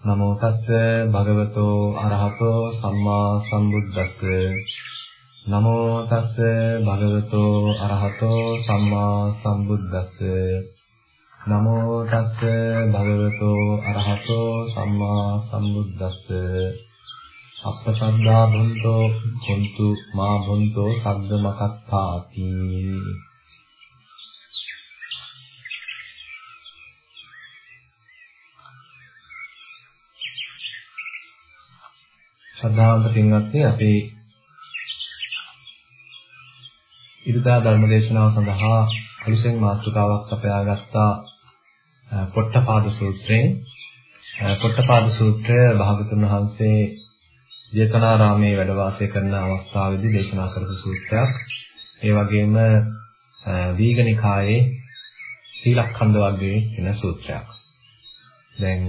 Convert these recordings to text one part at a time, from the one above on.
නමෝ තස්ස භගවතෝ අරහතෝ සම්මා සම්බුද්දස්ස. නමෝ තස්ස භගවතෝ අරහතෝ සම්මා සම්බුද්දස්ස. නමෝ තස්ස භගවතෝ අරහතෝ සම්මා සම්බුද්දස්ස. අප්පසද්දා බුන්තෝ කුන්තු මා බුන්තෝ සද්ද මකත්තාති. ශ්‍රද්ධාවන්ත පින්වත්නි අපි ඉරිදා ධර්මදේශනාව සඳහා අලුතෙන් මාතෘකාවක් අපයාගත්තා පොට්ටපාද සූත්‍රයෙන් පොට්ටපාද සූත්‍රය භාගතුන් වහන්සේ ජේතවනාරාමේ වැඩ වාසය කරන අවස්ථාවේදී දේශනා කරපු සූත්‍රයක්. ඒ වගේම දීඝනිකායේ සීලඛණ්ඩ වර්ගයේ වෙන සූත්‍රයක්. දැන්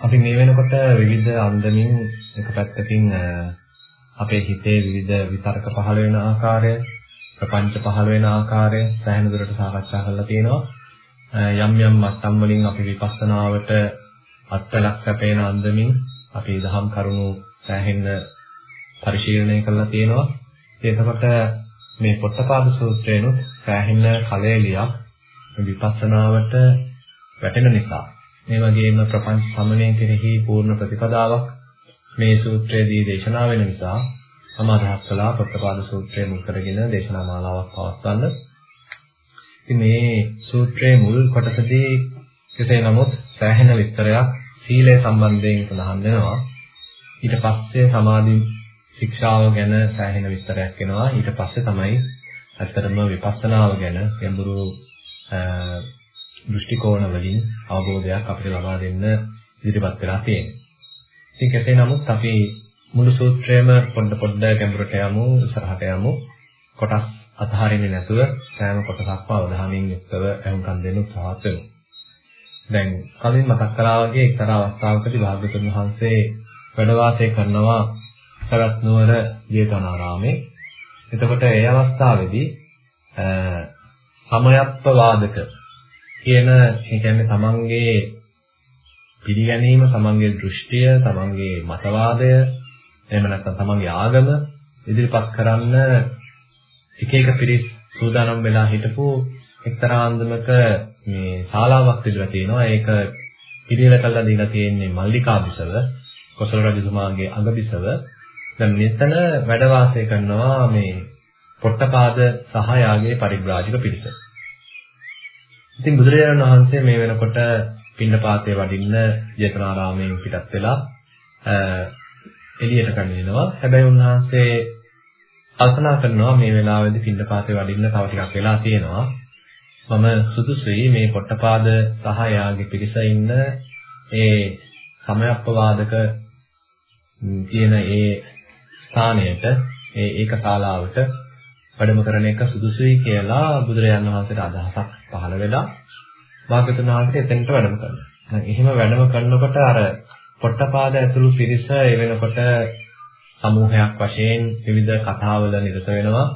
අපි මේ වෙනකොට විවිධ අන්දමින් එක පැත්තකින් අපේ හිතේ විවිධ විතර්ක පහළ වෙන ආකාරය, ප්‍රපංච පහළ වෙන ආකාරය සෑහෙන දුරට සාකච්ඡා කරලා තියෙනවා. යම් යම් මට්ටම් වලින් අපි විපස්සනාවට අත්ලක් සැපේන අන්දමින් අපි දහම් කරුණු සෑහෙන පරිශීලනය කරලා තියෙනවා. එතකොට මේ පොට්ටපාද සූත්‍රයනොත් සෑහෙන කලෙලියක් විපස්සනාවට වැටෙන නිසා මේ වගේම ප්‍රපංච සමනය කෙරෙහි පූර්ණ ප්‍රතිපදාවක් මේ සූත්‍රයේදී දේශනා වෙන නිසා මම අදහස් කළා පොට්ටපාද සූත්‍රය මුල් කරගෙන දේශනා මාලාවක් පවත්වන්න. ඉතින් මේ සූත්‍රයේ මුල් කොටසදී කෙසේ නමුත් සෑහෙන විස්තරයක් සීලය සම්බන්ධයෙන් සඳහන් වෙනවා. ඊට පස්සේ සමාධි ශික්ෂාව ගැන සෑහෙන විස්තරයක් එනවා. ඊට පස්සේ තමයි ඇත්තටම විපස්සනාව ගැන ගැඹුරු දෘෂ්ටි කෝණ වලින් අවබෝධයක් අපිට ලබා දෙන්න ඉදිරිපත් වෙලා තියෙනවා. ඉතින් කෙසේ නමුත් අපි මුළු සූත්‍රයම පොඩ පොඩ ගැඹුරට යමු ඉස්සරහට යමු කොටස් අතහරින්නේ නැතුව සෑම කොටසක්ම අවධානයෙන් යුක්තව අහුම්කම් දෙන්න උත්සාහත් වෙමු. දැන් කලින් මතක් කළා වගේ එක්තරා අවස්ථාවකදී භාග්‍යවතුන් වහන්සේ වැඩ වාසය කරනවා සරත් නුවර ජේතවනාරාමේ. එතකොට ඒ අවස්ථාවේදී සමයප්ප වාදක කියන ඒ කියන්නේ තමන්ගේ පිළිගැනීම, තමන්ගේ දෘෂ්ටිය, තමන්ගේ මතවාදය, එහෙම නැත්නම් තමන්ගේ ආගම ඉදිරිපත් කරන්න එක එක පිරිස් සූදානම් වෙලා හිටපු එක්තරා අන්දමක මේ ශාලාවක් තිබිලා තියෙනවා. ඒක පිළිවෙල කළා දීලා තියෙන්නේ මල්ලිකා බිසව, කොසල් රජතුමාගේ අගබිසව. දැන් මෙතන වැඩ වාසය කරනවා මේ පොට්ටපාද සහ යාගේ පරිබ්‍රාජික පිරිස. ඉතින් බුදුරජාණන් වහන්සේ මේ වෙනකොට පින්නපාතේ වඩින්න ජේතවනාරාමයෙන් පිටත් වෙලා එළියට පැමිණෙනවා. හැබැයි උන්වහන්සේ කල්පනා කරනවා මේ වෙලාවේදී පින්නපාතේ වඩින්න තව ටිකක් වෙලා තියෙනවා. මම සුදුසුයි මේ පොට්ටපාද සහ යාගේ පිරිස ඉන්න ඒ සමයප්පවාදක කියන ඒ ස්ථානයට ඒ ඒක ශාලාවට වැඩම කරන එක සුදුසුයි කියලා බුදුරජාණන් වහන්සේට අදහසක් පහළ වෙලා භාගතුන් වහන්සේ එතෙන්ට වැඩම කරනවා. දැන් එහෙම වැඩම කරනකොට අර පොට්ටපාද ඇතුළු පිරිස ඒ වෙනකොට සමූහයක් වශයෙන් විවිධ කතාවල නිරත වෙනවා.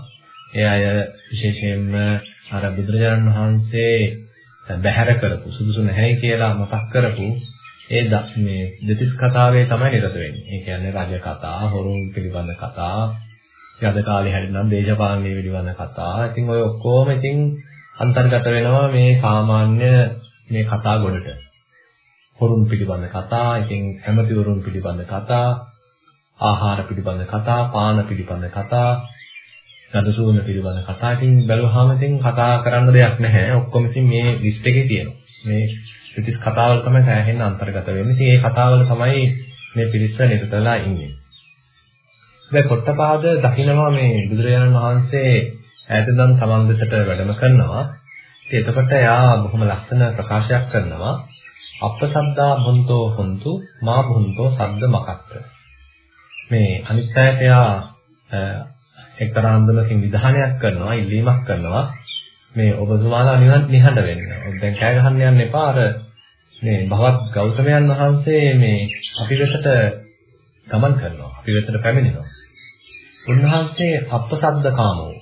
ඒ අය විශේෂයෙන්ම අර බුදුරජාණන් වහන්සේ බැහැර කරපු සුදුසු නැහැ කියලා මතක් කරපු ඒ මේ දෙතිස් කතාවේ තමයි නිරත වෙන්නේ. ඒ කියන්නේ රජ කතා, හොරුන් පිළිබඳ කතා, යද කාලේ හැදෙනම් දේශපාලනීය පිළිබඳ කතා. ඉතින් ඔය ඔක්කොම ඉතින් අන්තර්ගත වෙනවා මේ සාමාන්‍ය මේ කතා ගොඩට. හොරුන් පිළිබඳ කතා, ඉතින් හැමතිවරුන් පිළිබඳ කතා, ආහාර පිළිබඳ කතා, පාන පිළිබඳ කතා, ගඳසුවඳ පිළිබඳ කතා. ඉතින් බැලුවාම ඉතින් කතා කරන්න දෙයක් නැහැ. ඔක්කොම ඉතින් මේ ලිස්ට් එකේ තියෙනවා. මේ පිටිස් කතාවල තමයි සෑහෙන අන්තර්ගත වෙන්නේ. ඉතින් මේ කතාවල තමයි මේ පිරිස නිරතලා ඉන්නේ. දැන් කොට්ටපාද දකින්නවා මේ බුදුරජාණන් වහන්සේ ඈතදන් තමන් දෙසට වැඩම කරනවා. ඉතින් එතකොට එයා බොහොම ලස්සන ප්‍රකාශයක් කරනවා. අප්පසද්දා බුන්තෝ හොන්තු මා බුන්තෝ සද්ද මකත්ත. මේ අනිත්‍යයට එයා එක්තරා අන්දමකින් විධානයක් කරනවා, ඉල්ලීමක් කරනවා. මේ ඔබතුමාලා නිහඬ වෙන්න. දැන් කෑ ගහන්න යන්න එපා. අර මේ භවත් ගෞතමයන් වහන්සේ මේ අපි වෙතට ගමන් කරනවා. අපි වෙතට පැමිණෙනවා. උන්වහන්සේ අප්පසද්ද කාමෝ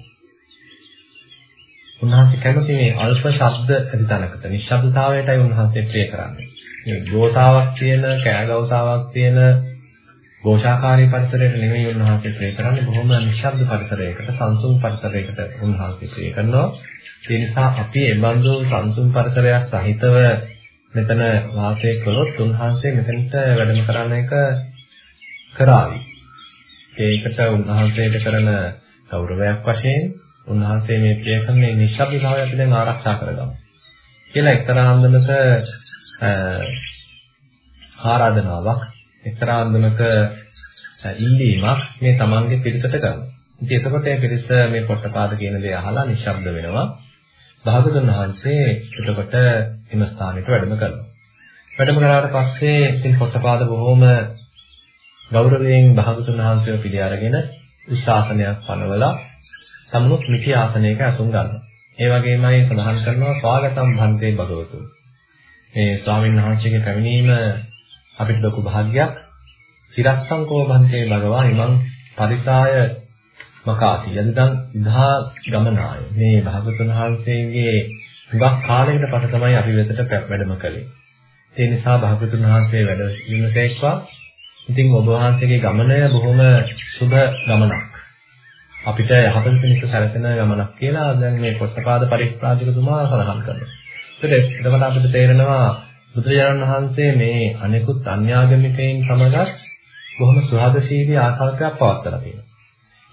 උන්වහන්සේ කැමති මේ අල්ප ශබ්ද ඇතිතනකට නිශ්ශබ්දතාවයටයි උන්වහන්සේ ප්‍රිය කරන්නේ. මේ ගෝසාවක් තියෙන, කෑගවසාවක් තියෙන ഘോഷාකාරී පරිසරයක නෙමෙයි උන්වහන්සේ ප්‍රිය කරන්නේ බොහොම නිශ්ශබ්ද පරිසරයකට, සංසුන් පරිසරයකට උන්වහන්සේ ප්‍රිය කරනවා. ඒ නිසා අපි එබඳු සංසුන් පරිසරයක් සහිතව මෙතන වාසය කළොත් උන්වහන්සේ මෙතනට වැඩම කරන එක කරાવી. ඒකට උන්වහන්සේට කරන ගෞරවයක් වශයෙන් උන්වහන්සේ මේ ප්‍රිය කරන මේ නිශ්ශබ්දතාවය අපි දැන් ආරක්ෂා කරගමු කියලා එක්තරා අන්දමක ආරාධනාවක් එක්තරා අන්දමක ඉල්ලීමක් මේ තමන්ගේ පිරිසට කරනවා. ඉතින් එතකොට මේ පිරිස මේ පොට්ටපාද කියන දේ අහලා නිශ්ශබ්ද වෙනවා. භාගතුන් වහන්සේ එතකොට එම ස්ථානෙට වැඩම කරනවා. වැඩම කරාට පස්සේ ඉතින් පොට්ටපාද බොහොම ගෞරවයෙන් භාගතුන් වහන්සේව පිළි අරගෙන උශාසනයක් පනවලා සමුත් මිටි ආසනයක අසුන් ගන්නවා. ඒ වගේමයි සඳහන් කරනවා ස්වාගතම් භන්තේ භගවතු. මේ ස්වාමීන් වහන්සේගේ පැමිණීම අපිට ලොකු භාග්යක්. চিරස්සංකෝ භන්තේ භගවා ඉමං පරිසාය මකාති යදිදං විධා ගමනාය. මේ භාගතුන් වහන්සේගේ හුඟක් කාලයකට පස්සේ තමයි අපි වෙතට වැඩම කළේ. ඒ නිසා භාගතුන් වහන්සේ වැඩ සිටිනසේක්වා ඉතින් ඔබ වහන්සේගේ ගමනය බොහොම සුබ ගමනක්. අපිට යහපත පිණිස සැලසෙන ගමනක් කියලා දැන් මේ පොට්ටපාද පරිත්‍රාජකතුමා සඳහන් කරනවා. ඒකට එතකොට අපිට තේරෙනවා බුදුරජාණන් වහන්සේ මේ අනෙකුත් අන්‍යාගමිකයින් සමගත් බොහොම සුහදශීලී ආකල්පයක් පවත්වලා තියෙනවා.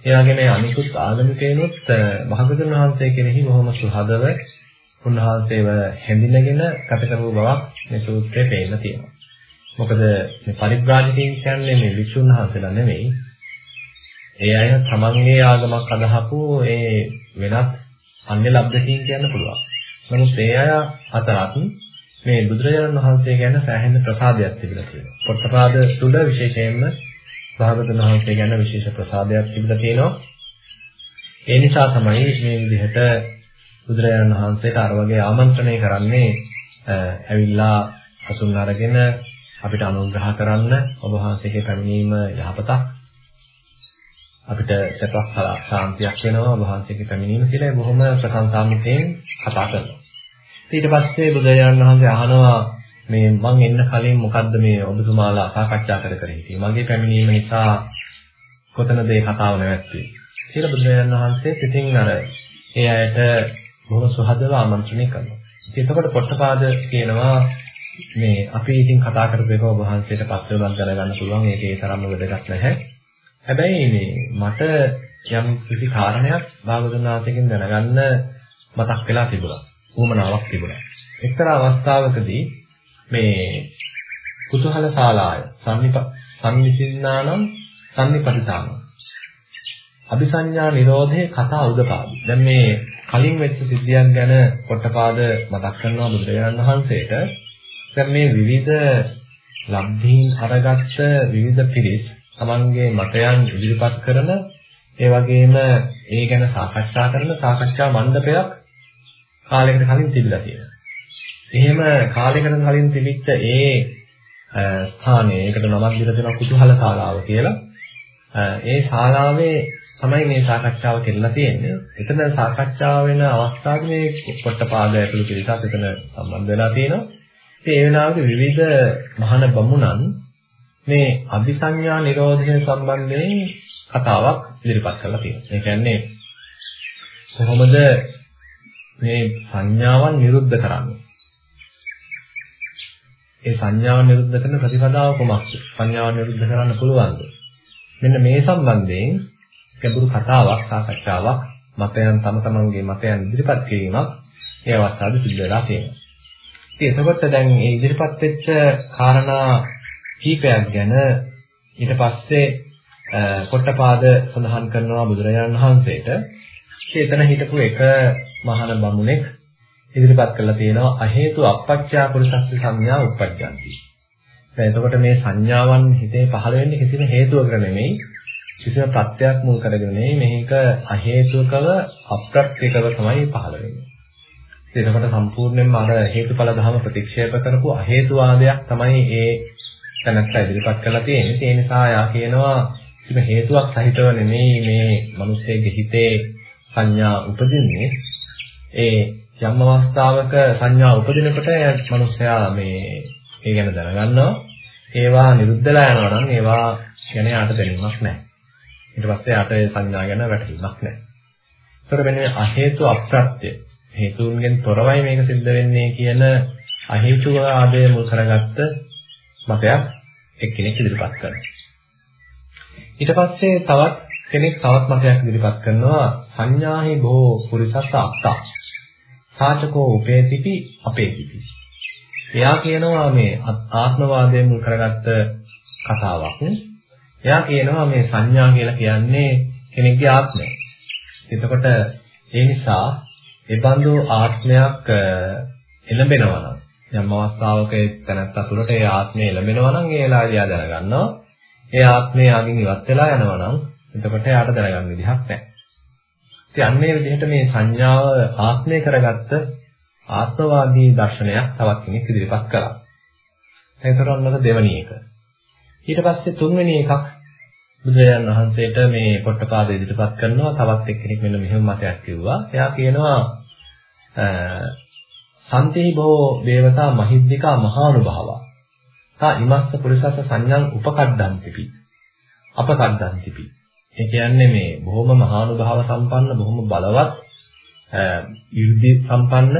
ඒ වගේම මේ අනිකුත් ආගමිකයිනුත් භාගතුන් වහන්සේ කෙරෙහි බොහොම සුහදව උන්වහන්සේව හැඳිනගෙන ගත කරපු බවක් මේ සූත්‍රයේ පේන්න තියෙනවා. මොකද මේ පරිබ්‍රාජකයන් කියන්නේ මේ විසුණු වහන්සේලා නෙමෙයි. ඒ අය තමන්ගේ ආගමක් අදහපු ඒ වෙනත් අන්‍ය ලබ්ධකීන් කියන්න පුළුවන්. නමුත් ඒ අය අතරත් මේ බුදුරජාණන් වහන්සේ ගැන සෑහෙන ප්‍රසාදයක් තිබිලා තියෙනවා. පොට්ටපාද තුල විශේෂයෙන්ම භාගතුන් වහන්සේ ගැන විශේෂ ප්‍රසාදයක් තිබිලා තියෙනවා. ඒ නිසා තමයි මේ විදිහට බුදුරජාණන් වහන්සේට අර වගේ ආමන්ත්‍රණය කරන්නේ ඇවිල්ලා අසුන් අරගෙන අපිට අනුග්‍රහ කරන්න ඔබ වහන්සේගේ පැමිණීම යහපතක් අපිට සැපක් ශාන්තියක් වෙනවා. ඔබ වහන්සේගේ පැමිණීම කියලා බොහොම ප්‍රශංසාත්මකයෙන් කතා කරනවා. ඊට පස්සේ බුදුරජාණන් වහන්සේ අහනවා මේ මං එන්න කලින් මොකද්ද මේ ඔබතුමාලා සාකච්ඡා කර කර හිටියේ? මගේ පැමිණීම නිසා කොතනද මේ කතාව නැවැත්තුවේ? කියලා බුදුරජාණන් වහන්සේ පිටින් අර ඒ අයට බොහොම සුහදව ආමන්ත්‍රණය කරනවා. ඉතින් එතකොට පොට්ටපාද කියනවා මේ අපි ඉතින් කතා කරපු එක ඔබ වහන්සේට පස්සේ උනත් දැනගන්න පුළුවන්. ඒකේ තරම්ම වැදගත් නැහැ. හැබැයි මේ මට යම් කිසි කාරණයක් භාගතුන් වහන්සේගෙන් දැනගන්න මතක් වෙලා තිබුණා උවමනාවක් තිබුණා. එක්තරා අවස්ථාවකදී මේ කුතුහල ශාලාය සම්නිප සම්නිසින්නානම් සම්නිපටිතාන අபிසඤ්ඤා නිරෝධේ කතා උදපාදි. දැන් මේ කලින් වෙච්ච සිද්ධියක් ගැන පොට්ටපාද මතක් කරනවා බුදුරජාණන් වහන්සේට. දැන් මේ විවිධ ලබ්ධීන් අරගත්ත විවිධ පිරිස් තමන්ගේ මතයන් ඉදිරිපත් කරන ඒ වගේම ඒ ගැන සාකච්ඡා කරන සාකච්ඡා මණ්ඩපයක් කාලයකට කලින් තිබිලා තියෙනවා. එහෙම කාලයකට කලින් තිබිච්ච ඒ ස්ථානයේ ඒකට නමක් දීලා තියෙනවා කුතුහල ශාලාව කියලා. ඒ ශාලාවේ තමයි මේ සාකච්ඡාව කෙරලා තියෙන්නේ. එතන සාකච්ඡාව වෙන අවස්ථාවේ මේ පොට්ටපාද ඇතුළු පිරිසක් එතන සම්බන්ධ වෙලා තියෙනවා. ඉතින් ඒ වෙලාවේ විවිධ මහාන බමුණන් මේ අபிසඤ්ඤා නිරෝධය සම්බන්ධයෙන් කතාවක් ඉදිරිපත් කරලා තියෙනවා. ඒ කියන්නේ කොහොමද මේ සංඥාවන් නිරුද්ධ කරන්නේ. ඒ සංඥාවන් නිරුද්ධ කරන ප්‍රතිපදාව කොමක්ද? සංඥාවන් නිරුද්ධ කරන්න පුළුවන්ද? මෙන්න මේ සම්බන්ධයෙන් ගැඹුරු කතාවක් සාකච්ඡාවක් මතයන් තම තමන්ගේ මතයන් ඉදිරිපත් කිරීමක් මේ අවස්ථාවේ සිදු වෙලා තියෙනවා. ඉතින් එතකොට දැන් මේ ඉදිරිපත් වෙච්ච කාරණා කීපයක් ගැන ඊට පස්සේ පොට්ටපාද සඳහන් කරනවා බුදුරජාණන් වහන්සේට එතන හිටපු එක මහාන බමුණෙක් ඉදිරිපත් කරලා තියෙනවා අහේතු අපච්චා පුරුෂස්ස සංඥා උප්පජ්ජಂತಿ. දැන් එතකොට මේ සංඥාවන් හිතේ පහළ වෙන්නේ කිසිම හේතුවක නෙමෙයි කිසිම ප්‍රත්‍යක් මුල් කරගෙන නෙමෙයි මේක අහේතුකව අප්‍රත්‍යකව තමයි පහළ වෙන්නේ. එතකොට සම්පූර්ණයෙන්ම අර හේතුඵල ධම ප්‍රතික්ෂේප කරපු අහේතුවාදයක් තමයි ඒ තැනත්තා ඉදිරිපත් කරලා තියෙන්නේ. ඒ නිසා යා කියනවා කිසිම හේතුවක් සහිතව නෙමෙයි මේ මිනිස්සෙගේ හිතේ සංඥා උපදින්නේ ඒ යම් අවස්ථාවක සංඥා උපදිනකොට මනුස්සයා මේ ඒ ගැන දැනගන්නවා. ඒවා නිරුද්ධලා යනවා නම් ඒවා ගැන යාට දැනීමක් නැහැ. ඊට පස්සේ යාට ඒ සංඥා ගැන වැටහීමක් නැහැ. ඒතර වෙන්නේ අහේතු අප්‍රත්‍ය හේතුන්ගෙන් තොරවයි මේක සිද්ධ වෙන්නේ කියන අහේතුවාදය මුල් කරගත්ත මතයක් එක්කෙනෙක් ඉදිරිපත් කරනවා. ඊට පස්සේ තවත් කෙනෙක් තවත් මතයක් ඉදිරිපත් කරනවා සංඥාහි බෝ පුරිසත් අත්තා. සාචකෝ උපේතිපි අපේතිපි. එයා කියනවා මේ ආත්මවාදයෙන් මුල් කරගත්ත කතාවක්. එයා කියනවා මේ සංඥා කියලා කියන්නේ කෙනෙක්ගේ ආත්මය. එතකොට ඒ නිසා ඒ බඳු ආත්මයක් එළඹෙනවා නම් යම් අවස්ථාවක තැනත් අතුරට ඒ ආත්මය එළඹෙනවා නම් ඒ වෙලාවදී ආ දැනගන්නවා. ඒ ආත්මය ආගින් ඉවත් වෙලා යනවා නම් එතකොට එයාට දැනගන්න විදිහක් නැහැ. ඉතින් අන්නේ විදිහට මේ සංඥාව ආත්මය කරගත්ත ආත්මවාදී දර්ශනයක් තවත් කෙනෙක් ඉදිරිපත් කළා. ඒතර ඔන්නක දෙවැනි එක. ඊට පස්සේ තුන්වෙනි එකක් බුදුරජාණන් වහන්සේට මේ පොට්ටපාද ඉදිරිපත් කරනවා තවත් එක්කෙනෙක් මෙන්න මෙහෙම මතයක් කිව්වා. එයා කියනවා සන්තේහි බොහෝ දේවතා මහිද්దికා මහානුභාවා. තා ඉමස්ස පුරිසස සංඥං උපකඩ්ඩන්තිපි අපකඩ්ඩන්තිපි ඒ කියන්නේ මේ බොහොම මහානුභාව සම්පන්න බොහොම බලවත් යුද්ධි සම්පන්න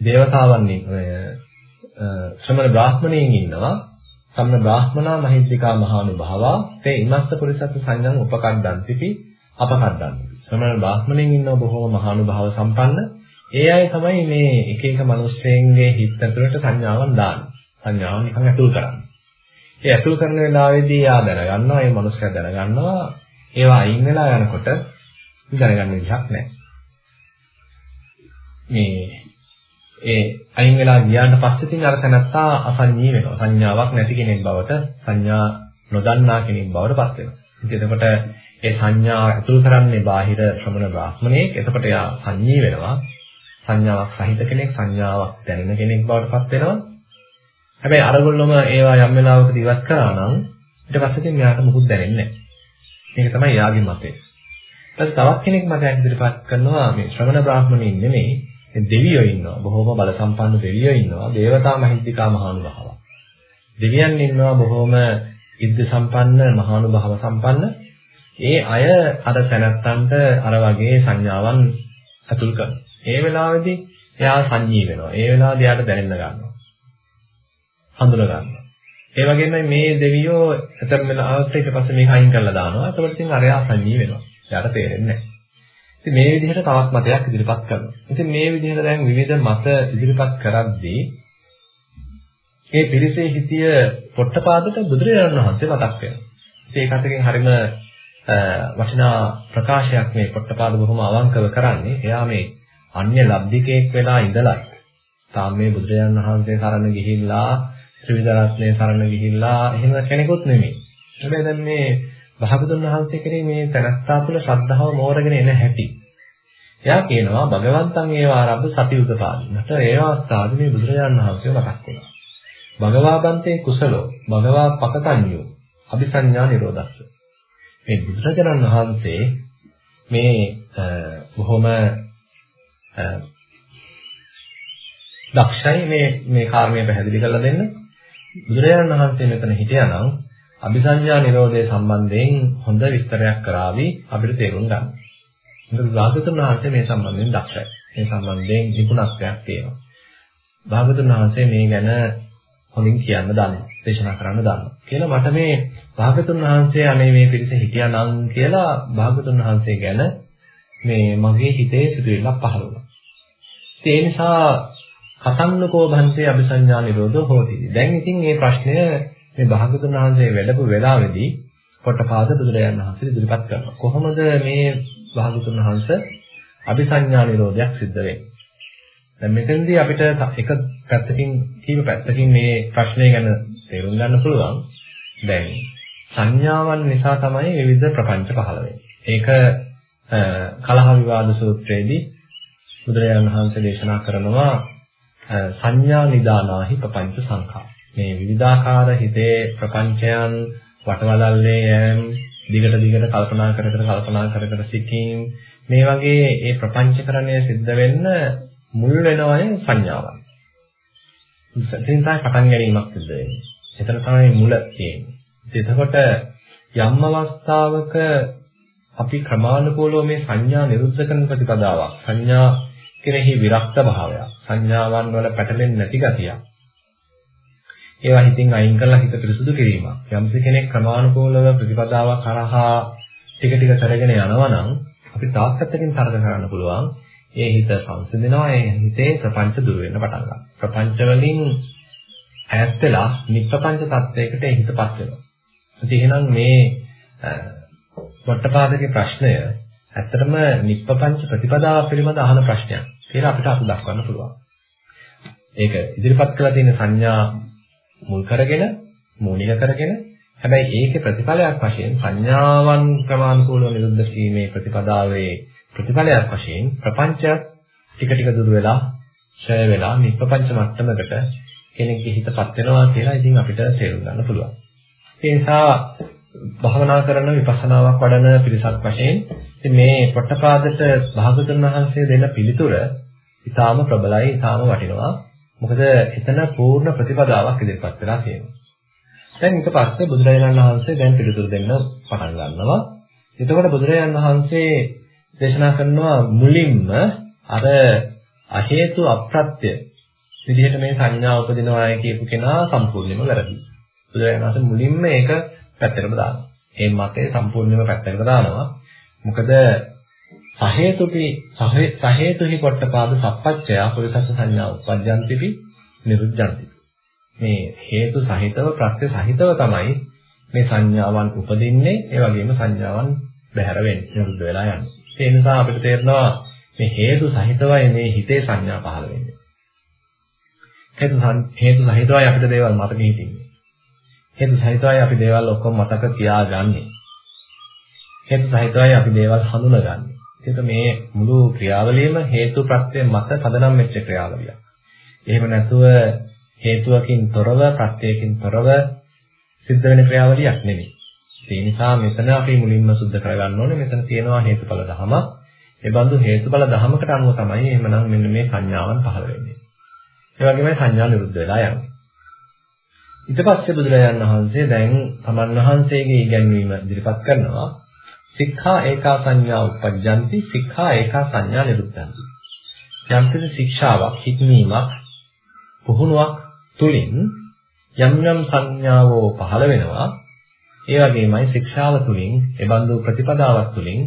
දේවතාවන් ශ්‍රමණ බ්‍රාහ්මණයෙන් ඉන්නවා. සම්න බ්‍රාහ්මනා මහිද්దికා මහානුභාවා. තේ ඉමස්ස පුරිසස සංඥං උපකඩ්ඩන්තිපි අපකඩ්ඩන්තිපි ශ්‍රමණ බ්‍රාහ්මණයෙන් ඉන්නව බොහොම මහානුභාව සම්පන්න. ඒ අය තමයි මේ එක එක මිනිස්සෙන්ගේ හිත ඇතුළට සංඥාවන් දාන්නේ. සංඥාවන් නිකන් ඇතුල් කරන්නේ. ඒ ඇතුල් කරන වෙලාවේදී ආ දැනගන්නවා, ඒ මිනිස්සයා දැනගන්නවා ඒවා අයින් වෙලා යනකොට දැනගන්න විදිහක් නැහැ. මේ ඒ අයින් වෙලා ගියාට පස්සේ තින් අර තැනත්තා අසංඤී වෙනවා. සංඥාවක් නැති කෙනෙක් බවට සංඥා නොදන්නා කෙනෙක් බවට පත් වෙනවා. ඉතින් එතකොට ඒ සංඥා ඇතුල් කරන්නේ බාහිර ශ්‍රමණ බ්‍රාහ්මණයෙක්. එතකොට එයා සංඤී වෙනවා. සංඥාවක් සහිත කෙනෙක් සංඥාවක් දැනෙන කෙනෙක් බවට පත් වෙනවා. හැබැයි අරගොල්ලොම ඒවා යම් වෙලාවක ඉවත් කරා නම් ඊට පස්සේ ඉතින් මෙයාට මුකුත් දැනෙන්නේ නැහැ. මේක තමයි යාගේ මතය. ඊට තවත් කෙනෙක් මතයක් ඉදිරිපත් කරනවා මේ ශ්‍රමණ බ්‍රාහ්මණයින් නෙමෙයි දෙවියෝ ඉන්නවා. බොහොම බල සම්පන්න දෙවියෝ ඉන්නවා. දේවතා මහිද්దికා මහානුභාව. දෙවියන් ඉන්නවා බොහොම ඉද්ද සම්පන්න මහානුභාව සම්පන්න. ඒ අය අර තැනත්තන්ට අර වගේ සංඥාවන් අතුල් කරනවා. ඒ වෙලාවේදී එයා සංජී වෙනවා. ඒ වෙලාවේදී එයාට දැනෙන්න ගන්නවා. හඳුන ගන්නවා. ඒ වගේම මේ දෙවියෝ ඇතම් වෙලාවට ඊට පස්සේ මේක අයින් කරලා දානවා. එතකොට ඉතින් අරයා සංජී වෙනවා. එයාට තේරෙන්නේ නැහැ. ඉතින් මේ විදිහට තවත් මතයක් ඉදිරිපත් කරනවා. ඉතින් මේ විදිහට දැන් විවිධ මත ඉදිරිපත් කරද්දී මේ පිරිසේ හිටිය පොට්ටපාදට බුදුරජාණන් වහන්සේ මතක් වෙනවා. ඉතින් ඒකත් එකෙන් හරිම වටිනා ප්‍රකාශයක් මේ පොට්ටපාද බොහොම අවංකව කරන්නේ. එයා මේ අන්‍ය ලබ්ධිකයෙක් වෙලා ඉඳලා තාම මේ බුදුරජාණන් වහන්සේ සරණ ගිහිල්ලා ත්‍රිවිධ රත්නයේ සරණ ගිහිල්ලා එහෙම කෙනෙකුත් නෙමෙයි. හැබැයි දැන් මේ භාගතුන් වහන්සේ කෙරේ මේ තනත්තා තුළ ශ්‍රද්ධාව මෝරගෙන එන හැටි. එයා කියනවා භගවන්තං ඒවා ආරම්භ සති උදපාදිනට ඒ අවස්ථාවේ මේ බුදුරජාණන් වහන්සේ මතක් වුණා. භගවාබන්තේ කුසලෝ භගවා පකතඤ්ඤෝ අபிසඤ්ඤා නිරෝධස්ස. මේ බුදුරජාණන් වහන්සේ මේ බොහොම දක්ෂයි මේ මේ කාරණය පැහැදිලි කරලා දෙන්න. බුදුරජාණන් වහන්සේ මෙතන හිටියානම් අபிසඤ්ඤා නිරෝධය සම්බන්ධයෙන් හොඳ විස්තරයක් කරાવી අපිට තේරුම් ගන්න. මොකද භාගතුන් වහන්සේ මේ සම්බන්ධයෙන් දක්ෂයි. මේ සම්බන්ධයෙන් නිපුණත්වයක් තියෙනවා. භාගතුන් වහන්සේ මේ ගැන හොඳින් කියන්න දන්නවා. දේශනා කරන්න දන්නවා. කියලා මට මේ භාගතුන් වහන්සේ අනේ මේ පිරිස හිටියානම් කියලා භාගතුන් වහන්සේ ගැන මේ මගේ හිතේ සිතුවිල්ලක් පහළ වුණා. ඒ නිසා කතන්නකෝ භන්තේ අபிසඤ්ඤා නිරෝධෝ හෝති. දැන් ඉතින් මේ ප්‍රශ්නය මේ භාගතුන් වහන්සේ වැඩපු වෙලාවේදී පොට්ටපාද බුදුරජාණන් වහන්සේ ඉදිරිපත් කරනවා. කොහොමද මේ භාගතුන් වහන්සේ අபிසඤ්ඤා නිරෝධයක් සිද්ධ වෙන්නේ? දැන් මෙතනදී අපිට එක පැත්තකින් කීප පැත්තකින් මේ ප්‍රශ්නය ගැන තේරුම් ගන්න පුළුවන්. දැන් සංඥාවන් නිසා තමයි විවිධ ප්‍රපංච පහළ වෙන්නේ. ඒක කලහ විවාද සූත්‍රයේදී බුදුරජාණන් වහන්සේ දේශනා කරනවා සංඥා නිදානාහි ප්‍රපංච සංඛා. මේ විවිධාකාර හිතේ ප්‍රපංචයන් වටවලල්ලේ යෑම දිගට දිගට කල්පනා කර කර කල්පනා කර කර සිටින් මේ වගේ ඒ ප්‍රපංචකරණය සිද්ධ වෙන්න මුල් වෙනවනේ සංඥාවන්. ඉතින් තමයි පටන් ගැනීමක් සිද්ධ වෙන්නේ. එතන තමයි මුල තියෙන්නේ. එතකොට යම් අවස්ථාවක අපි ක්‍රමානුකූලව මේ සංඥා නිරුද්ධ කරන ප්‍රතිපදාවක් සංඥා කෙරෙහි විරක්ත භාවයක් සංඥාවන් වල පැටලෙන්නේ නැති ගතියක්. ඒවා හිතින් අයින් කරලා හිත පිරිසුදු කිරීමක්. යම්ස කෙනෙක් ක්‍රමානුකූලව ප්‍රතිපදාවක් කරහා ටික ටික කරගෙන යනවා නම් අපි තාක්කත්තකින් තරක කරන්න පුළුවන්. ඒ හිත සංසිඳෙනවා ඒ හිතේ ප්‍රපංච දුර වෙන්න පටන් ගන්නවා. ප්‍රපංච වලින් ඈත් වෙලා නිප්පංච තත්වයකට හිතපත් වෙනවා. ඉතින් එහෙනම් මේ වට්ටපාදකේ ප්‍රශ්නය ඇත්තටම නිප්පපංච ප්‍රතිපදාව පිළිබඳ අහන ප්‍රශ්නයක් කියලා අපිට අතු දක්වන්න පුළුවන්. ඒක ඉදිරිපත් කරලා තියෙන සංඥා මුල් කරගෙන මූලික කරගෙන හැබැයි ඒකේ ප්‍රතිඵලයක් වශයෙන් සංඥාවන් ප්‍රමාණිකූලව නිරුද්ධ කිරීමේ ප්‍රතිපදාවේ ප්‍රතිඵලයක් වශයෙන් ප්‍රපංචයක් ටික ටික දුර වෙලා ඡය වෙලා නිප්පපංච මට්ටමකට කෙනෙක්ගේ හිතපත් වෙනවා කියලා ඉතින් අපිට තේරුම් ගන්න පුළුවන්. ඒ නිසා භාවනා කරන විපස්සනාවක් වඩන පිරිසක් වශයෙන් ඉතින් මේ පොට්ටපාදට භාගතුන් වහන්සේ දෙන පිළිතුර ඊටාම ප්‍රබලයි ඊටාම වටිනවා. මොකද එතන පූර්ණ ප්‍රතිපදාවක් ඉදිරිපත් වෙලා තියෙනවා. දැන් ඊට පස්සේ බුදුරජාණන් වහන්සේ දැන් පිළිතුරු දෙන්න පටන් ගන්නවා. එතකොට බුදුරජාණන් වහන්සේ දේශනා කරනවා මුලින්ම අර අහේතු අප්‍රත්‍ය විදිහට මේ සංඥා උපදිනවායි කියපු කෙනා සම්පූර්ණයෙන්ම වැරදි. බුදුරජාණන් වහන්සේ මුලින්ම ඒක පැත්තකට දානවා. මේ මතය සම්පූර්ණයෙන්ම පැත්තකට දානවා. මොකද සහේතුපි සහේතුහි පොට්ටපාද සප්පච්චය පුරිසත් සංඥා උපජ්ජන්තිපි නිරුද්ධಂತಿ. මේ හේතු සහිතව ප්‍රත්‍ය සහිතව තමයි මේ සංඥාවන් උපදින්නේ ඒ වගේම සංඥාවන් බැහැර වෙන්නේ නිරුද්ධ වෙලා යන්නේ. ඒ නිසා අපිට තේරෙනවා මේ හේතු සහිතවයි මේ හිතේ සංඥා පහළ වෙන්නේ. හේතු හේතු සහිතවයි අපිට දේවල් මතක හිටින්නේ. හේතු සහිතවයි අපි දේවල් ඔක්කොම මතක තියාගන්නේ. හේතු සහිතවයි අපි දේවල් හඳුනගන්නේ. ඒක මේ මුළු ක්‍රියාවලියම හේතු ප්‍රත්‍ය මත පදනම් වෙච්ච ක්‍රියාවලියක්. එහෙම නැතුව හේතුවකින් තොරව ප්‍රත්‍යයකින් තොරව සිද්ධ වෙන ක්‍රියාවලියක් නෙමෙයි. ඒ නිසා මෙතන අපි මුලින්ම සුද්ධ කරගන්න ඕනේ මෙතන තියෙනවා හේතුඵල ධම. ඒ බඳු හේතුඵල ධමකට අනුව තමයි එහෙමනම් මෙන්න මේ සංඥාවන් පහළ වෙන්නේ. ඒ වගේමයි සංඥා නිරුද්ධ වෙලා යන්නේ. ඊට පස්සේ බුදුරජාණන් වහන්සේ දැන් තමන් වහන්සේගේ ඉගැන්වීම ඉදිරිපත් කරනවා. සික්ඛා ඒකා සංඥා උපජ්ජಂತಿ සික්ඛා ඒකා සංඥා නිරුද්ධಂತಿ යම්කිසි ශික්ෂාවක් හික්මීමක් පුහුණුවක් තුලින් යම් යම් සංඥාවෝ පහළ වෙනවා. ඒ වගේමයි ශික්ෂාව තුලින් එබඳු ප්‍රතිපදාවක් තුලින්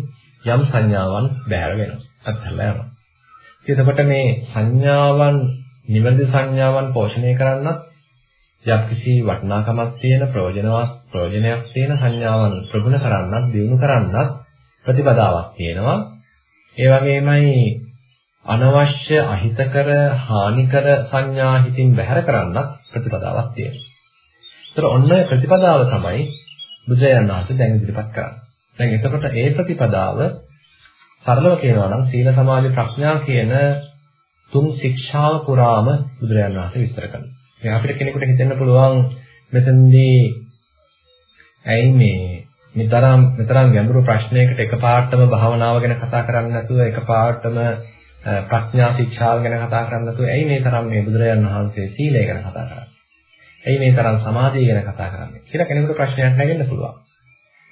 යම් සංඥාවන් බැහැර වෙනවා අත්හැරලා යනවා. එතකොට මේ සංඥාවන් නිවැරදි සංඥාවන් පෝෂණය කරන්නත් යම්කිසි වටිනාකමක් තියෙන ප්‍රයෝජනවත් ප්‍රයෝජනයක් තියෙන සංඥාවන් ප්‍රගුණ කරන්නත් දියුණු කරන්නත් ප්‍රතිපදාවක් තියෙනවා. ඒ වගේමයි අනවශ්‍ය අහිතකර හානිකර සංඥා හිතින් බැහැර කරන්නත් ප්‍රතිපදාවක් තියෙනවා. ඒතර ඔන්න ප්‍රතිපදාව තමයි බුදුරජාණන් වහන්සේ දැන් ඉදිරිපත් කරන්නේ. දැන් එතකොට ඒ ප්‍රතිපදාව සරලව කියනවා නම් සීල සමාධි ප්‍රඥා කියන තුන් ශික්ෂාව පුරාම බුදුරජාණන් වහන්සේ විස්තර කරනවා. දැන් අපිට කෙනෙකුට හිතෙන්න පුළුවන් මෙතනදී ඇයි මේ මෙතරම් මෙතරම් ගැඹුරු ප්‍රශ්නයකට එකපාරටම භාවනාව ගැන කතා කරන්නේ නැතුව එකපාරටම ප්‍රඥා ශික්ෂාව ගැන කතා කරන්නේ නැතුව ඇයි මේ තරම් මේ බුදුරජාණන් වහන්සේ සීලය ගැන කතා කරන්නේ? ඇයි මේ තරම් සමාධිය ගැන කතා කරන්නේ? කියලා කෙනෙකුට ප්‍රශ්නයක් නැගෙන්න පුළුවන්.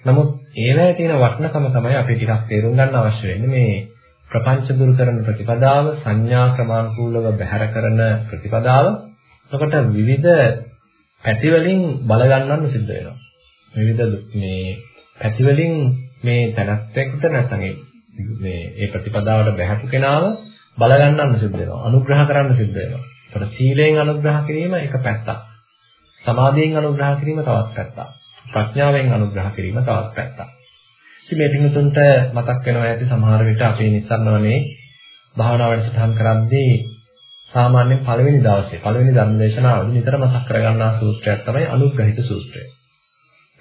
නමුත් ඒවැය තියෙන වටිනකම තමයි අපි ටිකක් තේරුම් ගන්න අවශ්‍ය වෙන්නේ මේ ප්‍රපංච දුරු කරන ප්‍රතිපදාව සංඥා ක්‍රමානුකූලව බැහැර කරන ප්‍රතිපදාව එතකොට විවිධ පැති වලින් බල ගන්නන්න සිද්ධ වෙනවා. විවිධ මේ පැති වලින් මේ තනත්තෙක්ට නැත්නම් මේ ඒ ප්‍රතිපදාවට බැහැපු කෙනාව බල ගන්නන්න සිද්ධ වෙනවා. අනුග්‍රහ කරන්න සිද්ධ වෙනවා. එතකොට සීලයෙන් අනුග්‍රහ කිරීම එක පැත්තක්. සමාධියෙන් අනුග්‍රහ කිරීම තවත් පැත්තක්. ප්‍රඥාවෙන් අනුග්‍රහ කිරීම තවත් පැත්තක්. ඉතින් මේ පිටුතුන්ට මතක් වෙනවා ඇති සමහර විට අපේ නිස්සාරණවනේ භාවනා වැඩසටහන් කරද්දී සාමාන්‍යයෙන් පළවෙනි දවසේ පළවෙනි ධර්ම දේශනාවදී නිතර මතක් කරගන්නා සූත්‍රයක් තමයි අනුග්‍රහිත සූත්‍රය.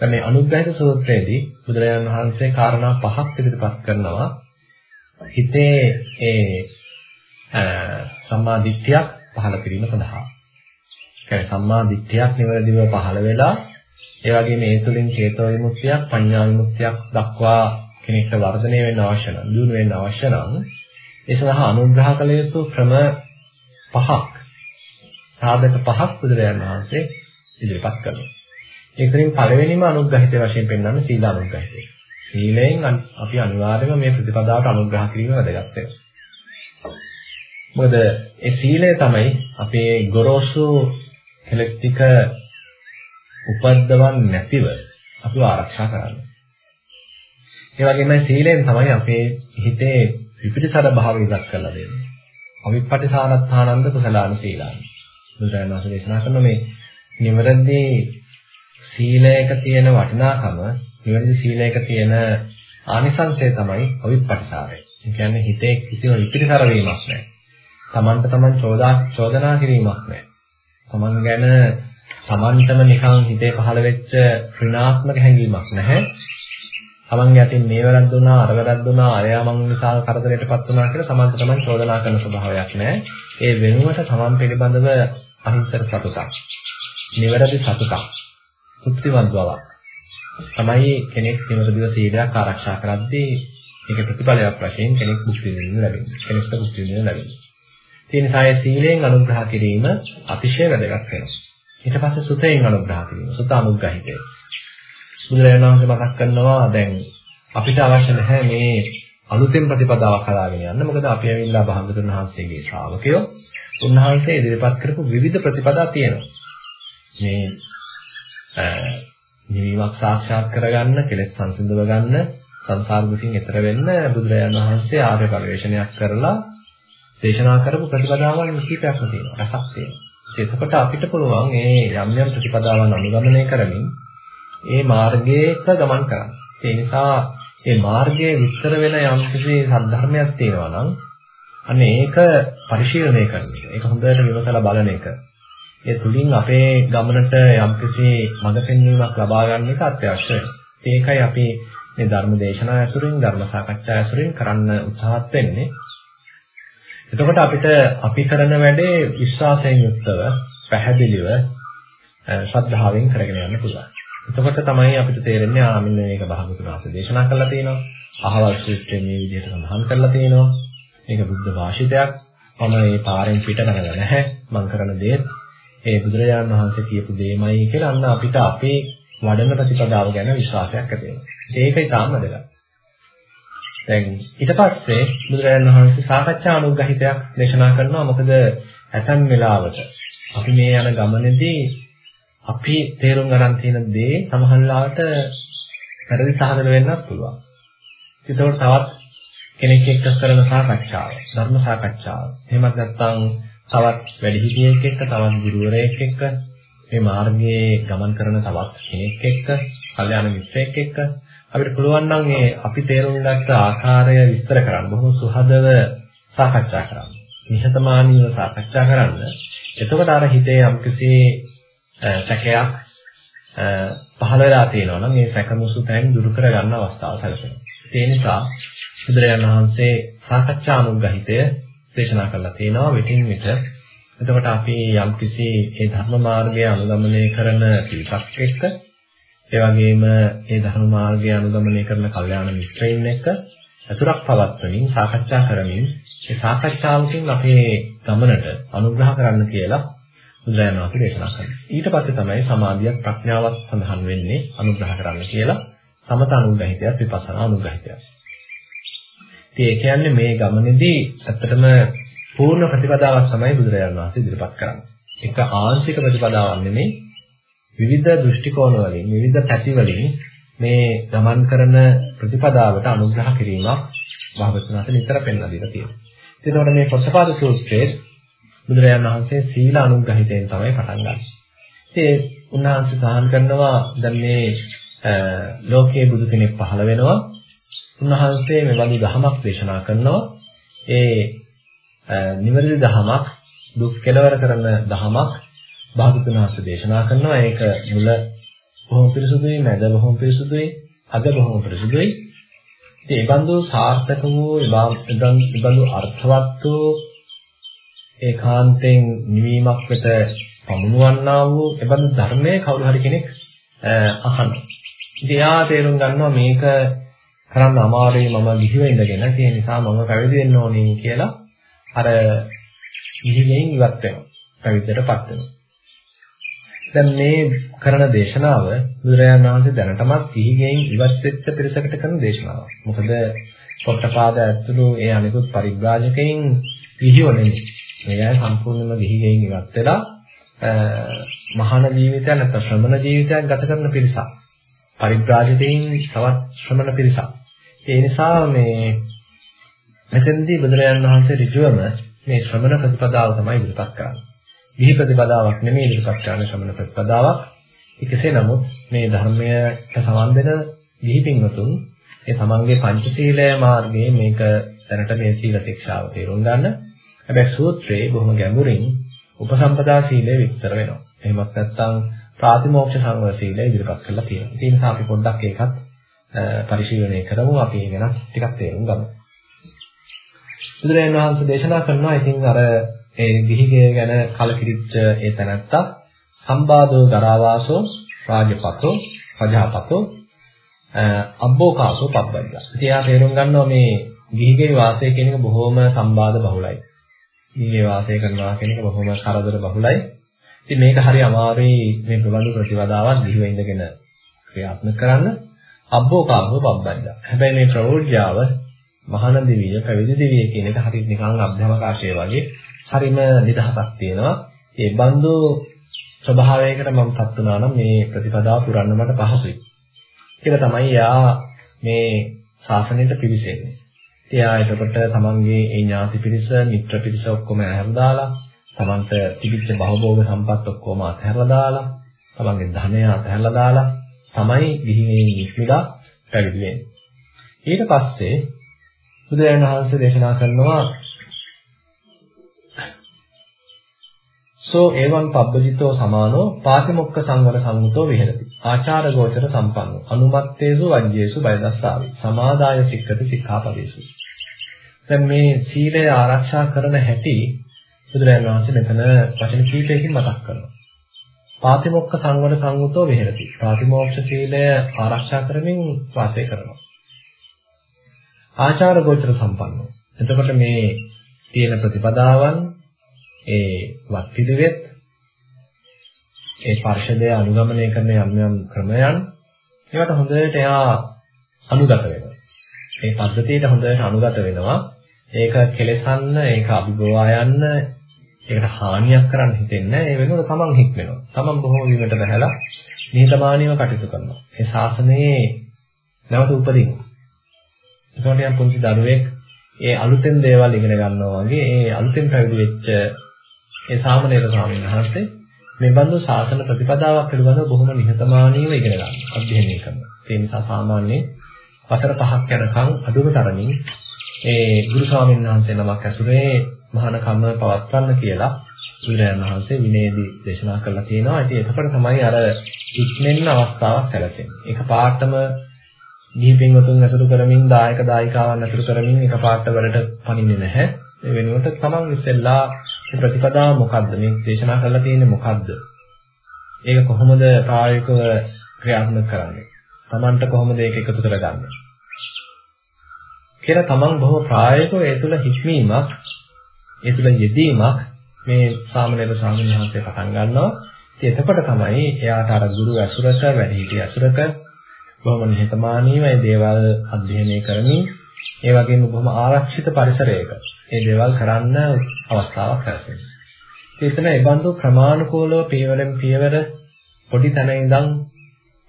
දැන් මේ අනුග්‍රහිත සූත්‍රයේදී බුදුරජාණන් වහන්සේ කාරණා පහක් ඉදිරිපත් කරනවා. හිතේ ඒ සම්මා දිට්ඨියක් පහළ කිරීම සඳහා. ඒ සම්මා දිට්ඨියක් නිවැරදිව පහළ වෙලා ඒ වගේම ඒ තුළින් චේතෝ විමුක්තියක් පඤ්ඤා විමුක්තියක් දක්වා කෙනෙක්ට වර්ධනය වෙන්න අවශ්‍ය නම්, දියුණු වෙන්න අවශ්‍ය නම් ඒ සඳහා අනුග්‍රහ කළ යුතු ක්‍රම පහක් සාධක පහක් බුදුරජාණන් වහන්සේ ඉදිරිපත් කරනවා. ඒකෙන් පළවෙනිම අනුග්‍රහිත වශයෙන් පෙන්වන්නේ සීල අනුග්‍රහිතය. සීලයෙන් අපි අනිවාර්යයෙන්ම මේ ප්‍රතිපදාවට අනුග්‍රහ කිරීම වැදගත් වෙනවා. මොකද ඒ සීලය තමයි අපේ ගොරෝසු කෙලස් ටික උපද්දවන්නේ නැතිව අපිව ආරක්ෂා කරන්නේ. ඒ වගේම සීලෙන් තමයි අපේ හිතේ විපිරිසර භාවය ඉවත් කරලා දෙන්නේ. අවිපටිසානත්ථානන්ද කුසලාන සීලාන. බුදුරජාණන් වහන්සේ දේශනා කරන මේ නිවැරදි සීලයක තියෙන වටිනාකම, නිවැරදි සීලයක තියෙන ආනිසංසය තමයි අවිපටිසාරය. ඒ කියන්නේ හිතේ කිසිම විපිරිසර වීමක් නැහැ. තමන්ට තමන් චෝදා චෝදනා කිරීමක් නැහැ. තමන් ගැන තමන්ටම නිකන් හිතේ පහළ වෙච්ච ඍණාත්මක හැඟීමක් නැහැ. තමන්ගේ අතින් මේ වැරද්ද වුණා අර වැරද්ද වුණා අරයා මං නිසා කරදරයටපත් වුණා කියලා සමන්ත තමන් චෝදනා කරන ස්වභාවයක් නැහැ. ඒ වෙනුවට තමන් පිළිබඳව අහිංසක සතුටක්. නිවැරදි සතුටක්. තෘප්තිමත් බවක්. තමයි කෙනෙක් නිවැරදිව සීලයක් ආරක්ෂා කරද්දී ඒක ප්‍රතිඵලයක් වශයෙන් කෙනෙක් භුක්ති විඳින්න ලැබෙනවා. කෙනෙක්ට භුක්ති විඳින්න ලැබෙනවා. ඒ නිසා ඒ සීලයෙන් අනුග්‍රහ කිරීම අතිශය වැදගත් වෙනවා. ඊට පස්සේ සුතයෙන් අනුග්‍රහ කිරීම. සුත අනුග්‍රහිතය. බුදුරජාණන් වහන්සේ මතක් කරනවා දැන් අපිට අවශ්‍ය නැහැ මේ අලුතෙන් ප්‍රතිපදාවක් හදාගෙන යන්න. මොකද අපි ඇවිල්ලා භාගතුන් වහන්සේගේ ශ්‍රාවකයෝ. උන්වහන්සේ ඉදිරිපත් කරපු විවිධ ප්‍රතිපදා තියෙනවා. මේ නිවීමක් සාක්ෂාත් කරගන්න, කෙලෙස් සංසිඳව ගන්න, සංසාර දුකින් එතර වෙන්න බුදුරජාණන් වහන්සේ ආර්ය පරිශ්‍රණයක් කරලා දේශනා කරපු ප්‍රතිපදාවන් කීපයක්ම තියෙනවා. රසක් තියෙනවා. එතකොට අපිට පුළුවන් මේ යම් යම් ප්‍රතිපදාවන් අනුගමනය කරමින් ඒ මාර්ගයක ගමන් කරන්න. ඒ නිසා මේ මාර්ගයේ විස්තර වෙන යම් කිසි සද්ධර්මයක් තියෙනවා නම් අන්න ඒක පරිශීලනය කරන එක. ඒක හොඳට විමසලා බලන එක. ඒ තුලින් අපේ ගමනට යම් කිසි මඟ පෙන්වීමක් ලබා ගන්න එක අත්‍යවශ්‍යයි. ඒකයි අපි මේ ධර්ම දේශනා ඇසුරින් ධර්ම සාකච්ඡා ඇසුරින් කරන්න උත්සාහත් වෙන්නේ. එතකොට අපිට අපි කරන වැඩේ විශ්වාසයෙන් යුක්තව පැහැදිලිව ශ්‍රද්ධාවෙන් කරගෙන යන්න පුළුවන්. එතකොට තමයි අපිට තේරෙන්නේ ආ මෙන්න මේක භාගතුන් වහන්සේ දේශනා කරලා තියෙනවා. අහවල් සූත්‍රයේ මේ විදිහට සඳහන් කරලා තියෙනවා. මේක බුද්ධ භාෂිතයක්. මම මේ පාරෙන් පිට නගලා නැහැ. මම කරන දේ ඒ බුදුරජාණන් වහන්සේ කියපු දෙයමයි කියලා අන්න අපිට අපේ වඩන ප්‍රතිපදාව ගැන විශ්වාසයක් ඇති වෙනවා. ඒකයි තාම වැදගත්. දැන් ඊට පස්සේ බුදුරජාණන් වහන්සේ සාකච්ඡා අනුග්‍රහිතයක් දේශනා කරනවා. මොකද ඇතන් වෙලාවට අපි මේ යන ගමනේදී අපි තේරුම් ගන්න තියෙන දේ සමහරවිට වැරදි සාධන වෙන්නත් පුළුවන්. ඒතකොට තවත් කෙනෙක් එක්ක කරන සාකච්ඡාව, ධර්ම සාකච්ඡාව. එහෙමත් නැත්නම් තවත් වැඩිහිටියෙක් එක්ක, තවත් ගුරුවරයෙක් එක්ක, මේ මාර්ගයේ ගමන් කරන තවත් කෙනෙක් එක්ක, කල්යාණ මිත්‍රයෙක් එක්ක අපිට පුළුවන් නම් මේ අපි තේරුම් ගත්ත ආකාරය විස්තර කරන්න බොහොම සුහදව සාකච්ඡා කරන්න. නිහතමානීව සාකච්ඡා කරන්න. එතකොට අර හිතේ යම්කිසි සැකයක් පහළ වෙලා තියෙනවා නම් මේ සැකමුසු තැන් දුරු කර ගන්න අවස්ථාව සැලසෙනවා. ඒ නිසා බුදුරජාණන් වහන්සේ සාකච්ඡා අනුග්‍රහිතය දේශනා කරලා තියෙනවා විටින් විට. එතකොට අපි යම්කිසි මේ ධර්ම මාර්ගය අනුගමනය කරන පිරිසක් එක්ක ඒ වගේම මේ ධර්ම මාර්ගය අනුගමනය කරන කල්යාණ මිත්‍රයින් එක්ක අසුරක් පවත්වමින් සාකච්ඡා කරමින් ඒ සාකච්ඡාවකින් අපේ ගමනට අනුග්‍රහ කරන්න කියලා බුදුරජාණන් වහන්සේ දේශනා කරනවා. ඊට පස්සේ තමයි සමාධියත් ප්‍රඥාවත් සඳහන් වෙන්නේ අනුග්‍රහ කරන්න කියලා සමත අනුග්‍රහිතයත් විපස්සනා අනුග්‍රහිතයත්. ඉතින් ඒ කියන්නේ මේ ගමනේදී ඇත්තටම පූර්ණ ප්‍රතිපදාවක් තමයි බුදුරජාණන් වහන්සේ ඉදිරිපත් කරන්නේ. එක ආංශික ප්‍රතිපදාවක් නෙමෙයි විවිධ දෘෂ්ටි කෝණ වලින් විවිධ පැති වලින් මේ ගමන් කරන ප්‍රතිපදාවට අනුග්‍රහ කිරීමක් භාගතුනාට නිතර පෙන්ලා දීලා තියෙනවා. ඒකෝට මේ පොත්පාද සූත්‍රයේ බුදුරජාණන් වහන්සේ සීල අනුග්‍රහිතයෙන් තමයි පටන් ගන්නේ. ඉතින් උන්වහන්සේ සාහන් කරනවා දැන් මේ ලෝකයේ බුදු කෙනෙක් පහළ වෙනවා. උන්වහන්සේ මේ වගේ ධහමක් දේශනා කරනවා. ඒ නිවැරදි ධහමක් දුක් කෙලවර කරන ධහමක් භාගතුන් වහන්සේ දේශනා කරනවා. ඒක මුල බොහොම පිරිසුදුයි, මැද බොහොම පිරිසුදුයි, අග බොහොම පිරිසුදුයි. ඉතින් ඒ බඳු සාර්ථක වූ, ඒ බඳු අර්ථවත් වූ ඒකාන්තයෙන් නිවීමක් වෙත පමුණවන්නා වූ එබඳු ධර්මයේ කවුරු හරි කෙනෙක් අහනවා. ඉතින් එයා තේරුම් ගන්නවා මේක කරන්න අමාරුයි මම ගිහිව ඉඳගෙන ඒ නිසා මම පැවිදි වෙන්න ඕනේ කියලා අර ගිහිගෙන් ඉවත් වෙනවා. පැවිද්දටපත් වෙනවා. දැන් මේ කරන දේශනාව බුදුරජාණන් වහන්සේ දැනටමත් ගිහිගෙන් ඉවත් වෙච්ච පිරිසකට කරන දේශනාවක්. මොකද පොට්ටපාද ඇතුළු ඒ අනිකුත් පරිබ්‍රාජකයන් ගිහියෝ නෙමෙයි. මේ අය සම්පූර්ණයෙන්ම ගිහිගෙන් ඉවත් වෙලා මහාන ජීවිතයක් නැත්නම් ශ්‍රමණ ජීවිතයක් ගත කරන පිරිසක්. පරිබ්‍රාජකයන් තවත් ශ්‍රමණ පිරිසක්. ඒ නිසා මේ මෙතෙන්දී බුදුරජාණන් වහන්සේ ඍජුවම මේ ශ්‍රමණ ප්‍රතිපදාව තමයි ඉදිරිපත් කරන්නේ. ගිහි ප්‍රතිපදාවක් නෙමෙයි ඉදිරිපත් කරන ශ්‍රමණ ප්‍රතිපදාවක්. කෙසේ නමුත් මේ ධර්මයට සම්බන්ධ ගිහි පින්වතුන් ඒ තමන්ගේ පංචශීලය මාර්ගයේ මේක දැනට මේ සීල ශික්ෂාව තේරුම් ගන්න. හැබැයි සූත්‍රයේ බොහොම ගැඹුරින් උපසම්පදා සීලය විස්තර වෙනවා. එහෙමත් නැත්නම් ප්‍රාතිමෝක්ෂ සංවර සීලය ඉදිරිපත් කරලා තියෙනවා. ඒ නිසා අපි පොඩ්ඩක් ඒකත් පරිශීලනය කරමු. අපි ඒ ගැන ටිකක් තේරුම් ගමු. බුදුරජාණන් වහන්සේ දේශනා කරනවා ඉතින් අර ඒ ගිහිගේ ගැන කලකිරිච්ච ඒ තැනත්තා සම්බාධෝ ගරාවාසෝ රාජපතෝ රජාපතෝ අබ්බෝකාසෝ පබ්බයිලා. ඉතින් එයා තේරුම් ගන්නවා මේ ගිහිගේ වාසය කියන එක බොහොම සම්බාධ බහුලයි. ගිහිගේ වාසය කරනවා කියන එක බොහොම කරදර බහුලයි. ඉතින් මේක හරි අමාරුයි මේ ප්‍රබන්දු ප්‍රතිවදාවක් ගිහිව ඉඳගෙන ක්‍රියාත්මක කරන්න. අබ්බෝකාසෝ පබ්බයිලා. හැබැයි මේ ප්‍රවෘජ්‍යාව මහාන දෙවිය පැවිදි දෙවිය කියන එක හරිය නිකන් අභ්‍යවකාශය වගේ හරිම නිදහසක් තියෙනවා. ඒ බඳු ස්වභාවයකට මම පත් වුණා නම් මේ ප්‍රතිපදාව පුරන්න මට පහසුයි. කියලා තමයි යා මේ ශාසනයට පිවිසෙන්නේ. ඉතින් යා එතකොට තමන්ගේ ඒ ඥාති පිරිස, මිත්‍ර පිරිස ඔක්කොම ඇහැර දාලා, තමන්ට තිබිච්ච භවභෝග සම්පත් ඔක්කොම අතහැරලා දාලා, තමන්ගේ ධනය අතහැරලා දාලා තමයි ගිහින් නික්මිලා පැවිදි වෙන්නේ. ඊට පස්සේ බුදුරජාණන් වහන්සේ දේශනා කරනවා සෝ එවං පබ්බජිතෝ සමානෝ පාතිමොක්ක සංවර සංගතෝ විහෙරති ආචාර ගෝචර සම්පන්නෝ. අනුමත්තේසු වජ්ජේසු බයදස්සාවි. සමාදාය සික්කති සික්ඛාපදේසු. දැන් මේ සීලය ආරක්ෂා කරන හැටි බුදුරජාණන් වහන්සේ මෙතන වචන කීපයකින් මතක් කරනවා. පාතිමොක්ක සංවර සංගතෝ විහෙරති. පාතිමෝක්ෂ සීලය ආරක්ෂා කරමින් වාසය කරනවා. ආචාර ගෝචර සම්පන්නෝ. එතකොට මේ තියෙන ප්‍රතිපදාවන් ඒ වත් පිළිවෙත් ඒ පරිශදය අනුගමනය කරන යම් යම් ක්‍රමයන් ඒවට හොඳට එයා අනුගත වෙනවා. මේ පද්ධතියට හොඳට අනුගත වෙනවා. ඒක කෙලසන්න, ඒක අභිභවා යන්න, ඒකට හානියක් කරන්න හිතෙන්නේ ඒ වෙනුවට තමන් හික්මනවා. තමන් බොහොම විමට බහැලා නිහතමානීව කටයුතු කරනවා. ඒ ශාසනයේ නැවත උපදිනවා. එතකොට යම් පුංචි දරුවෙක් ඒ අලුතෙන් දේවල් ඉගෙන ගන්නවා වගේ ඒ අලුතෙන් පැවිදි වෙච්ච ඒ සාමණේර ස්වාමීන් වහන්සේ මේ බඳු ශාසන ප්‍රතිපදාවක් පිළිබඳව බොහොම නිහතමානීව ඉගෙන ගන්නවා අධ්‍යයනය කරනවා. ඒ නිසා සාමාන්‍යයෙන් වසර පහක් යනකම් අඩුම තරමින් ඒ ගුරු ස්වාමීන් වහන්සේ නමක් ඇසුරේ මහාන කම්ම පවත්වන්න කියලා බුදුරජාණන් වහන්සේ විනයදී දේශනා කරලා තියෙනවා. ඉතින් එතකොට තමයි අර ඉක්මෙන්න අවස්ථාවක් සැලසෙන්නේ. ඒක පාටම ගිහි පින්වතුන් ඇසුරු කරමින් දායක දායිකාවන් ඇසුරු කරමින් එකපාරට වැඩට පනින්නේ නැහැ. ඒ වෙනුවට තමන් ඉස්සෙල්ලා මේ ප්‍රතිපදාව මොකද්ද? මේ දේශනා කරලා තියෙන්නේ මොකද්ද? ඒක කොහොමද ප්‍රායෝගිකව ක්‍රියාත්මක කරන්නේ? තමන්ට කොහොමද ඒක එකතු කරගන්නේ? කියලා තමන් බොහෝ ප්‍රායෝගිකව ඒ තුළ හික්මීමක්, ඒ තුළ යෙදීමක් මේ සාමනීර ස්වාමීන් වහන්සේ පටන් ගන්නවා. ඉතින් එතකොට තමයි එයාට අර ගුරු ඇසුරක, වැඩිහිටි ඇසුරක බොහොම නිහතමානීව මේ දේවල් අධ්‍යයනය කරමින් ඒ වගේම බොහොම ආරක්ෂිත පරිසරයක මේ දේවල් කරන්න අවස්ථාවක් ලැබෙනවා. ඒතන ඒ බඳු ක්‍රමානුකූලව පියවරෙන් පියවර පොඩි තැන ඉඳන්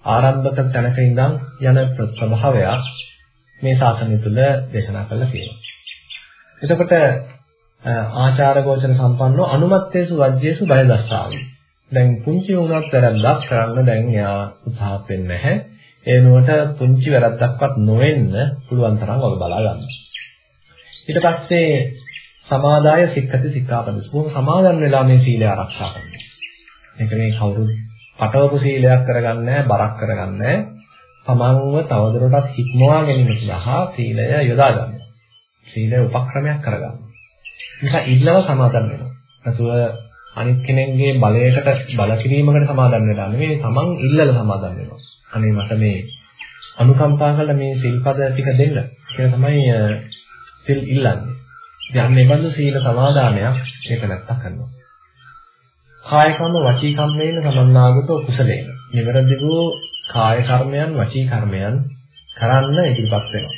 ආරම්භක තැනක ඉඳන් යන ප්‍රභාවයක් මේ ශාසනය තුළ දේශනා කරලා තියෙනවා. එතකොට ආචාර ගෝචර සම්පන්නව අනුමත්තේසු වජ්ජේසු බය දස්සාවි. දැන් පුංචි වුණත් වැරද්දක් කරන්න දැන් යා උත්සාහ වෙන්නේ නැහැ. ඒ වෙනුවට පුංචි වැරද්දක්වත් නොවෙන්න පුළුවන් තරම් වග බලා ගන්න. ඊට පස්සේ සමාදාය සික්ඛති සික්ඛාපදස් බොහොම සමාදන් වෙලා මේ සීලය ආරක්ෂා කරනවා. මේක මේ කවුරුත් පටවපු සීලයක් කරගන්නේ බරක් කරගන්නේ තමන්ව තවදුරටත් හික්මවා ගැනීම සඳහා සීලය යොදා ගන්නවා. සීලය උපක්‍රමයක් කරගන්නවා. නිසා ඉල්ලව සමාදන් වෙනවා. නැතුව අනිත් කෙනෙක්ගේ බලයකට බල කිරීමකට සමාදන් වෙලා නෙවෙයි තමන් ඉල්ලලා සමාදන් වෙනවා. අනේ මට මේ අනුකම්පා කළ මේ සිල්පද ටික දෙන්න කියලා තමයි සිල් ඉල්ලන්නේ. ඉතින් අන්න ඒ බඳු සීල සමාදානයක් ඒක නැත්තම් කරනවා. කාය කම්ම වචී කම්මේන සමන්නාගතෝ කුසලේන. නිවැරදි වූ කාය කර්මයන් වචී කර්මයන් කරන්න ඉදිරිපත් වෙනවා.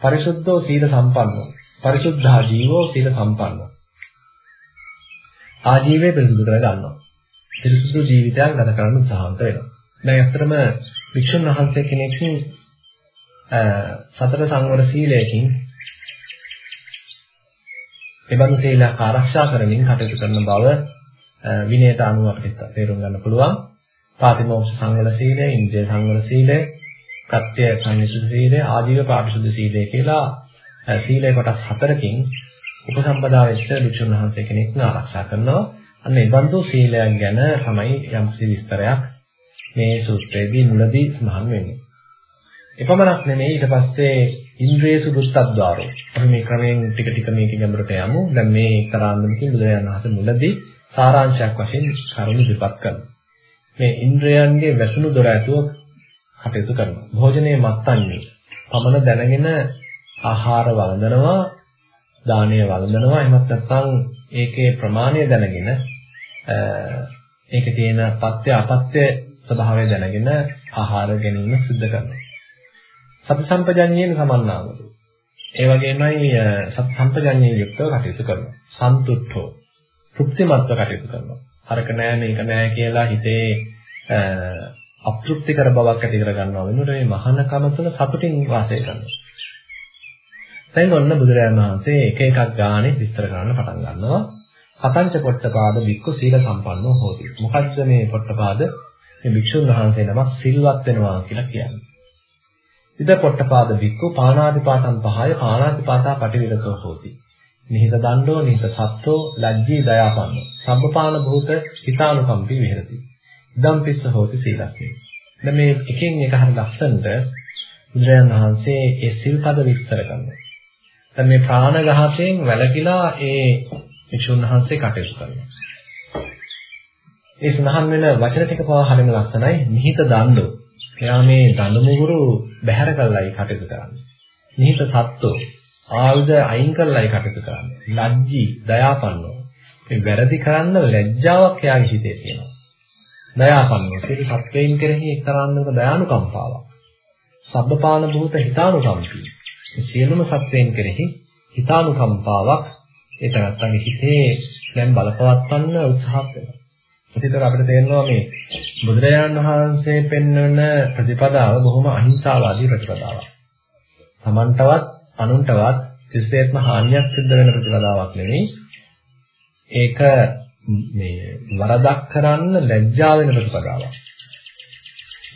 පරිසුද්ධෝ සීල සම්පන්නෝ. පරිසුද්ධා ජීවෝ සීල සම්පන්නෝ. ආජීවයේ පිරිසුදු කර ගන්නවා. පිරිසුදු ජීවිතයක් ගත කරන්න උත්සාහන්ත වෙනවා. දැන් ඇත්තටම වික්ෂුන් වහන්සේ කෙනෙක් සතර සංවර සීලයෙන් එබඳු සීලයක් ආරක්ෂා කරමින් කටයුතු කරන බව විනයට අනුව අපිට තේරුම් ගන්න පුළුවන්. පාතිමෝක්ෂ සංවර සීලය, ඉන්ද්‍රිය සංවර සීලය, ප්‍රත්‍ය සංවිසුද්ධ සීලය, ආජීව පාරිශුද්ධ සීලය කියලා සීලය කොටස් හතරකින් උපසම්පදා වෙච්ච වික්ෂුන් වහන්සේ කෙනෙක් ආරක්ෂා කරනවා. අන්න ඒ බඳු සීලයන් ගැන තමයි යම්කිසි විස්තරයක් මේ සූත්‍රයේදී මුලදී සඳහන් වෙන්නේ. එපමණක් නෙමෙයි ඊට පස්සේ ඉන්ද්‍රේසු දුත්තද්වාරෝ. අපි මේ ක්‍රමයෙන් ටික ටික මේක ගැඹුරට යමු. දැන් මේ තරාන්දමකින් බුදුරජාණන් වහන්සේ මුලදී සාරාංශයක් වශයෙන් කරුණු විපත් කරනවා. මේ ඉන්ද්‍රයන්ගේ වැසුණු දොර ඇතුව කටයුතු කරනවා. භෝජනයේ මත්තන්නේ පමණ දැනගෙන ආහාර වළඳනවා, දානය වළඳනවා. එහෙමත් නැත්නම් ඒකේ ප්‍රමාණය දැනගෙන ඒකේ තියෙන පත්‍ය අපත්‍ය ස්වභාවය දැනගෙන ආහාර ගැනීම සිද්ධ කරනවා. සති සම්පජඤ්ඤයෙන් සමන්නාගතු. ඒ වගේමයි සති සම්පජඤ්ඤයෙන් යුක්තව කටයුතු කරනවා. සන්තුට්ඨෝ. තෘප්තිමත්ව කටයුතු කරනවා. හරක නෑ මේක නෑ කියලා හිතේ අප්‍තෘප්තිකර බවක් ඇති කර ගන්නවා වෙනුවට මේ මහානකම තුළ සතුටින් වාසය කරනවා. දැන් ඔන්න බුදුරජාණන් වහන්සේ එක එකක් ගානේ විස්තර කරන්න පටන් ගන්නවා. කතංච පොට්ටපාද වික්ක සීල සම්පන්නෝ හෝති. මොකද්ද මේ පොට්ටපාද? මේ භික්ෂුන් වහන්සේ නමක් සිල්වත් වෙනවා කියලා කියන්නේ. ඉද පොට්ටපාද වික්ක පාණාතිපාතං පහය පාණාතිපාතා පටිවිරතෝ හෝති. නිහිත දණ්ඩෝ නිහිත සත්ත්වෝ ලජ්ජී දයාපන්නෝ සම්පපාන භූත හිතානුකම්පී විහෙරති. ඉදම් පිස්ස හෝති සීලස්මි. දැන් මේ එකෙන් එක හරිය ලස්සනට බුදුරජාණන් වහන්සේ ඒ සිල්පද විස්තර කරනවා. දැන් මේ ප්‍රාණඝාතයෙන් වැළකීලා ඒ වික්ෂුන් වහන්සේ කටයුතු කරනවා. ඒ සඳහන් වෙන වචන ටික පවා හරිම ලස්සනයි. නිහිත දණ්ඩෝ. එයා මේ දඬු මුගුරු බැහැර කරලායි කටයුතු කරන්නේ. නිහිත සත්ත්වෝ ආයුධ අයින් කරලායි කටයුතු කරන්නේ. ලැජ්ජී, දයාපන්නෝ. මේ වැරදි කරන්න ලැජ්ජාවක් එයාගේ හිතේ තියෙනවා. දයාපන්නෝ. සියලු සත්වයින් කෙරෙහි එක්තරාන්දමක දයානුකම්පාවක්. සබ්බපාන භූත හිතානුකම්පී. සියලුම සත්වයින් කෙරෙහි හිතානුකම්පාවක් ඒ තනත්තගේ හිතේ දැන් බලපවත්වන්න උත්සාහ කරනවා. ඒකතර අපිට තේරෙනවා මේ බුදුරජාණන් වහන්සේ පෙන්වන ප්‍රතිපදාව බොහොම අහිංසාවාදී ප්‍රතිපදාවක්. Tamanටවත් අනුන්ටවත් කිසිසේත්ම හානියක් සිද්ධ වෙන ප්‍රතිපදාවක් නෙවෙයි. ඒක මේ වරදක් කරන්න ලැජ්ජා වෙන ප්‍රතිපදාවක්.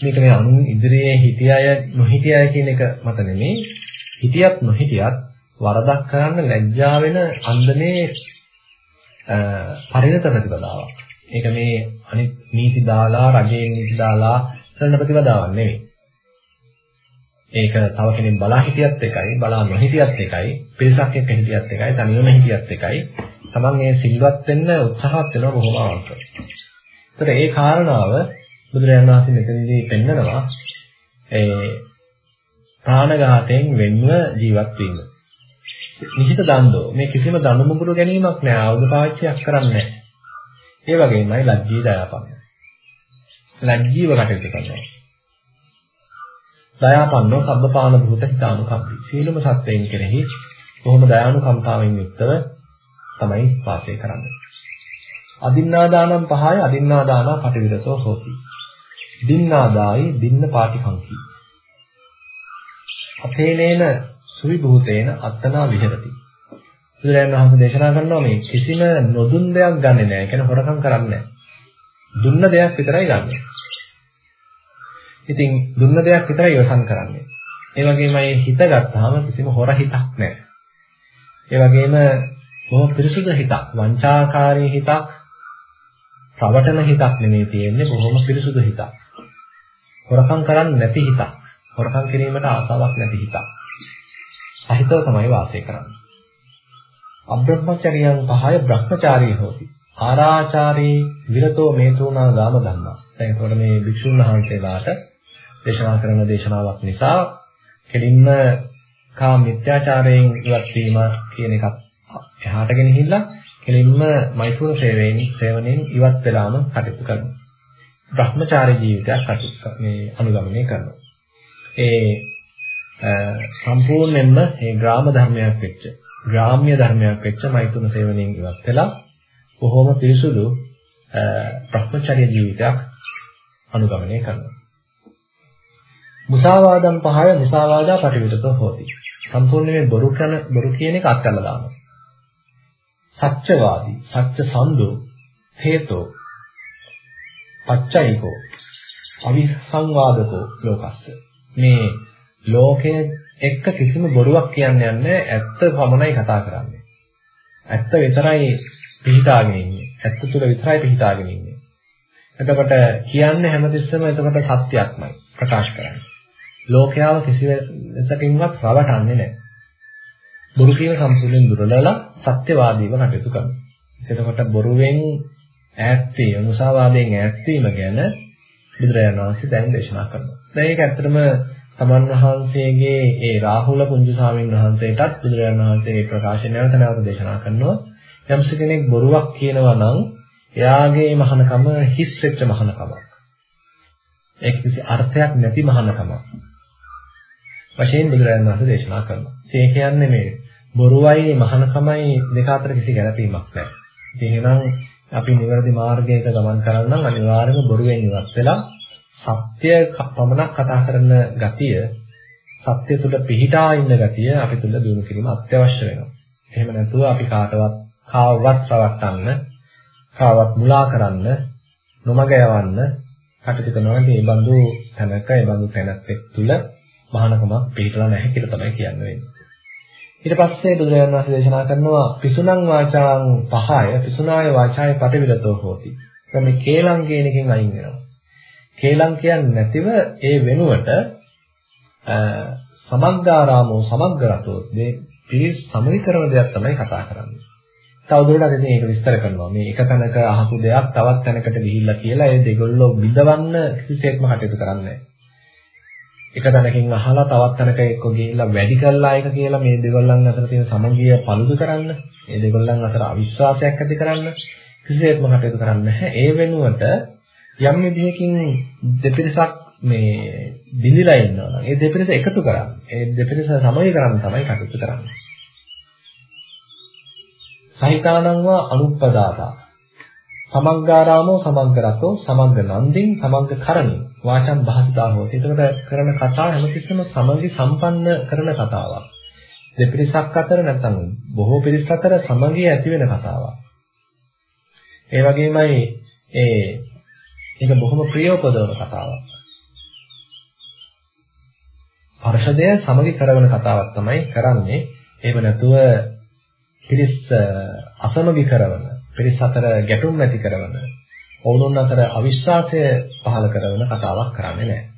මේක මේ අනුන් ඉදිරියේ හිටිය අය නොහිටිය අය කියන එක මත නෙමෙයි. හිටියත් නොහිටියත් වරදක් කරන්න ලැජ්ජා වෙන අන්දමේ පරිණත ප්‍රතිපදාවක්. ඒක මේ අනිත් නීති දාලා රජයේ නීති දාලා කරන ප්‍රතිපදාවක් නෙවෙයි. ඒක තව කෙනෙක් බලා හිටියත් එකයි බලා නොහිටියත් එකයි පිරිසක් එක්ක හිටියත් එකයි තනියම හිටියත් එකයි තමන් මේ සිල්වත් වෙන්න උත්සාහත් වෙනවා බොහොම අවශ්‍යයි. ඒතර ඒ කාරණාව බුදුරජාණන් වහන්සේ මෙතනදී පෙන්නනවා ඒ ප්‍රාණඝාතයෙන් වෙන්ව ජීවත් වීම. නිහිත දණ්ඩෝ මේ කිසිම දඬු මුගුරු ගැනීමක් නෑ ආයුධ පාවිච්චියක් කරන්නේ නෑ. ඒ වගේමයි ලැජ්ජී දයාපන්න. ලැජ්ජීව කටයුතු කරනවා. දයාපන්නෝ සබ්බපාන භූත හිතානුකම්පී. සීලම සත්වයන් කෙරෙහි කොහොම දයානුකම්පාවෙන් යුක්තව තමයි වාසය කරන්නේ. අදින්නාදානම් පහය අදින්නාදානා පටිවිරතෝ හෝති. දින්නාදායි දින්න පාටිකංකි. අපේනේන සුවිභූතේන අත්තනා විහෙරති. බුදුරජාණන් වහන්සේ දේශනා කරනවා මේ කිසිම නොදුන් දෙයක් ගන්නෙ නෑ. කියන්නේ හොරකම් කරන්නේ නෑ. දුන්න දෙයක් විතරයි ගන්නෙ. ඉතින් දුන්න දෙයක් විතරයි ඉවසන් කරන්නේ. ඒ වගේමයි හිත ගත්තාම කිසිම හොර හිතක් නෑ. ඒ වගේම බොහොම පිරිසුදු හිතක්, වංචාකාරී හිතක්, ප්‍රවටන හිතක් නෙමෙයි තියෙන්නේ බොහොම පිරිසුදු හිතක්. හොරකම් කරන්නේ නැති හිතක්. හොරකම් කිරීමට ආසාවක් නැති හිතක්. අහිතව තමයි වාසය කරන්නේ. අබ්‍රහ්මචර්යයන් පහය බ්‍රහ්මචාරී හොති. ආරාචාරී විරතෝ මේතුනා ගාම ධම්මා. දැන් එතකොට මේ භික්ෂුන් වහන්සේලාට දේශනා කරන දේශනාවක් නිසා කෙලින්ම කා මිත්‍යාචාරයෙන් ඉවත් වීම කියන එකත් එහාට ගෙනහිල්ලා කෙලින්ම මෛත්‍රී සේවයෙන් සේවනයෙන් ඉවත් වෙලාම කටයුතු කරනවා. Brahmachari ජීවිතයක් කටයුතු මේ අනුගමනය කරනවා. ඒ සම්පූර්ණයෙන්ම මේ ග්‍රාම ධර්මයක් වෙච්ච ග්‍රාම්‍ය ධර්මයක් වෙච්ච මෛත්‍රී සේවනයෙන් ඉවත් වෙලා බොහොම පිරිසුදු Brahmacharya ජීවිතයක් අනුගමනය කරනවා. මුසාවාදම් පහය මුසාවාදා පටිවිදතෝ හෝති. සම්පූර්ණයෙන් බොරු කරන බොරු කියන එක අත්හැරලා දානවා. සත්‍යවාදී, සත්‍ය සම්දෝ, හේතෝ, පච්චයිකෝ, අවිසංවාදකෝ ලෝකස්ස. මේ ලෝකයේ එක්ක කිසිම බොරුවක් කියන්නේ නැහැ ඇත්ත පමණයි කතා කරන්නේ. ඇත්ත විතරයි පිහිටාගෙන ඉන්නේ. ඇත්ත තුල විතරයි පිහිටාගෙන ඉන්නේ. එතකොට කියන්නේ හැමතිස්සෙම එතකොට සත්‍යයක්මයි ප්‍රකාශ කරන්නේ. ලෝකයාව කිසිවෙසකින්වත් රවටන්නේ නැහැ. බොරු කියන සම්පූර්ණයෙන් දුරලලා සත්‍යවාදීව කටයුතු කරනවා. එතකොට බොරුවෙන් ඈත් වීම, මුසාවාදයෙන් ඈත් වීම ගැන බුදුරජාණන් වහන්සේ දැන් දේශනා කරනවා. දැන් ඒක ඇත්තටම තමන් වහන්සේගේ ඒ රාහුල පුංජි ස්වාමීන් වහන්සේටත් බුදුරජාණන් වහන්සේ මේ ප්‍රකාශය නැවත නැවත දේශනා කරනවා. යම්ස කෙනෙක් බොරුවක් කියනවා නම් එයාගේ මහානකම හිස් වෙච්ච මහානකමක්. ඒක කිසි අර්ථයක් නැති මහානකමක්. වශයෙන් බුදුරජාණන් වහන්සේ දේශනා කරනවා. ඒ කියන්නේ මේ බොරුවයි මහානකමයි දෙක අතර කිසි ගැළපීමක් නැහැ. ඉතින් එහෙනම් අපි නිවැරදි මාර්ගයක ගමන් කරන්න නම් අනිවාර්යයෙන්ම බොරුවෙන් ඉවත් වෙලා සත්‍ය පමණක් කතා කරන ගතිය සත්‍ය තුළ පිහිටා ඉන්න ගතිය අපි තුළ දිනු කිරීම අත්‍යවශ්‍ය වෙනවා. එහෙම නැතුව අපි කාටවත් කාවවත් රවට්ටන්න, කාවත් මුලා කරන්න, නොමග යවන්න කටයුතු කරනවා. මේ බඳු තැනක, ඒ බඳු තැනක් තුළ මහානකමක් පිළිතලා නැහැ කියලා තමයි කියන්නේ. ඊට පස්සේ බුදුරජාණන් වහන්සේ දේශනා කරනවා පිසුණං වාචාං පහය පිසුනාය වාචාය පටිවිදතෝ හෝති. මේ කේලං කියන එකෙන් අයින් වෙනවා. කේලං කියන්නේ නැතිව ඒ වෙනුවට සමග්ගාරාමෝ සමග්ගරතෝ මේ පිරිස් සමීකරණ දෙයක් තමයි කතා කරන්නේ. තවදුරටත් ඉතින් ඒක විස්තර කරනවා. මේ එක තැනක අහපු දෙයක් තවත් තැනකට ගිහිල්ලා කියලා ඒ දෙගොල්ලෝ බිඳවන්න කිසිසේත්ම කටයුතු කරන්නේ නැහැ. එක තැනකින් අහලා තවත් තැනක එක්ක ගිහිල්ලා වැඩි කළා එක කියලා මේ දෙගොල්ලන් අතර තියෙන සමගිය පළුදු කරන්න, මේ දෙගොල්ලන් අතර අවිශ්වාසයක් ඇති කරන්න කිසිසේත්ම කටයුතු කරන්නේ නැහැ. ඒ වෙනුවට යම් විදිහකින් දෙපිරිසක් මේ බිඳිලා ඉන්නවා නම් ඒ දෙපිරිස එකතු කරන්නේ. ඒ දෙපිරිස සමගි කරන්න තමයි කටයුතු කරන්නේ. සහිතානං වා අනුප්පදාතා සමග්ගාරාමෝ සමග්ගරතෝ සමග්ග නන්දින් සමග්ග කරණි වාචම් භාසිතා හොති. එතකොට කරන කතාව හැමතිස්සෙම සමගි සම්පන්න කරන කතාවක්. දෙපිරිසක් අතර නැත්නම් බොහෝ පිරිස් අතර සමගිය ඇති වෙන කතාවක්. ඒ වගේමයි ඒ ඒක බොහොම ප්‍රියෝපදවන කතාවක්. පරිශදය සමගි කරවන කතාවක් තමයි කරන්නේ. එහෙම නැතුව පිරිස් අසමගි කරවන පිරිස් අතර ගැටුම් ඇති කරන ඔවුන් අතර අවිශ්වාසය පහළ කරන කතාවක් කරන්නේ නැහැ.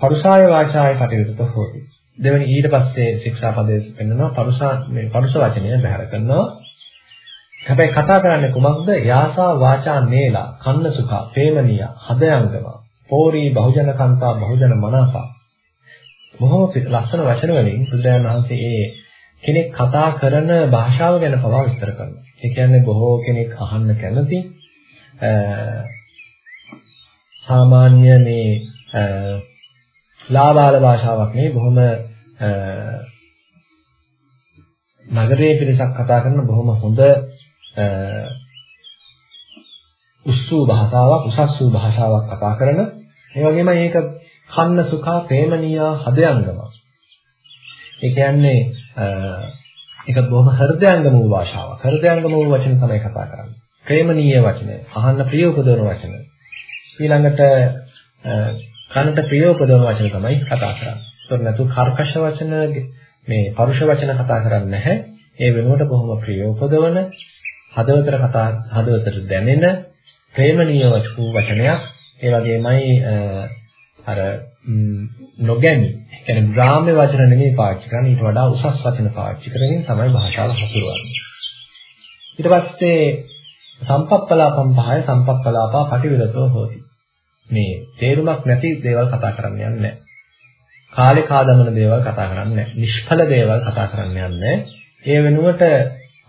පරුසාය වාචාය කටයුතු හොති. දෙවෙනි ඊට පස්සේ ශික්ෂාපදයේ පෙන්නනවා පරුසා මේ පරුස වචනය බැහැර කරනවා. හැබැයි කතා කරන්නේ කුමක්ද? යාසා වාචා නේලා, කන්න සුඛා, ප්‍රේමනීය, හදයංගම, පෝරී බහුජන කන්තා බහුජන මනාපා. බොහොම ලස්සන වචන වලින් බුදුරජාණන් වහන්සේ ඒ කෙනෙක් කතා කරන භාෂාව ගැන පවා විස්තර කරනවා. ඒ කියන්නේ බොහෝ කෙනෙක් අහන්න කැමති සාමාන්‍ය මේ ලාබාල භාෂාවක් නෙවෙයි බොහොම නගරයේ පිරිසක් කතා කරන බොහොම හොඳ උස්සූ භාෂාවක් උසස් වූ භාෂාවක් කතා කරන ඒ වගේම මේක කන්න සුඛා ප්‍රේමනීය හදයන්ගම ඒ කියන්නේ ඒක බොහොම හෘදයාංගම වූ භාෂාවක්. හෘදයාංගම වූ වචන තමයි කතා කරන්නේ. ප්‍රේමණීය වචන, අහන්න ප්‍රිය උපදවන වචන. ඊළඟට කනට ප්‍රිය උපදවන වචන තමයි කතා කරන්නේ. ඒතර නැතු කර්කශ වචන මේ පරුෂ වචන කතා කරන්නේ නැහැ. ඒ වෙනුවට බොහොම ප්‍රිය උපදවන හදවතට කතා හදවතට දැනෙන ප්‍රේමණීය වචනයක්. ඒ වගේමයි අර නොගැමි කියන්නේ ග්‍රාම්‍ය වචන නෙමෙයි පාවිච්චි කරන්නේ ඊට වඩා උසස් වචන පාවිච්චි කරගෙන තමයි භාෂාව හසුරවන්නේ ඊට පස්සේ සම්පප්පලාපම් පහය සම්පප්පලාපා පටිවිදතෝ හොති මේ තේරුමක් නැති දේවල් කතා කරන්න යන්නේ නැහැ. කාලේ කාදමන දේවල් කතා කරන්නේ නැහැ. නිෂ්ඵල දේවල් කතා කරන්න යන්නේ ඒ වෙනුවට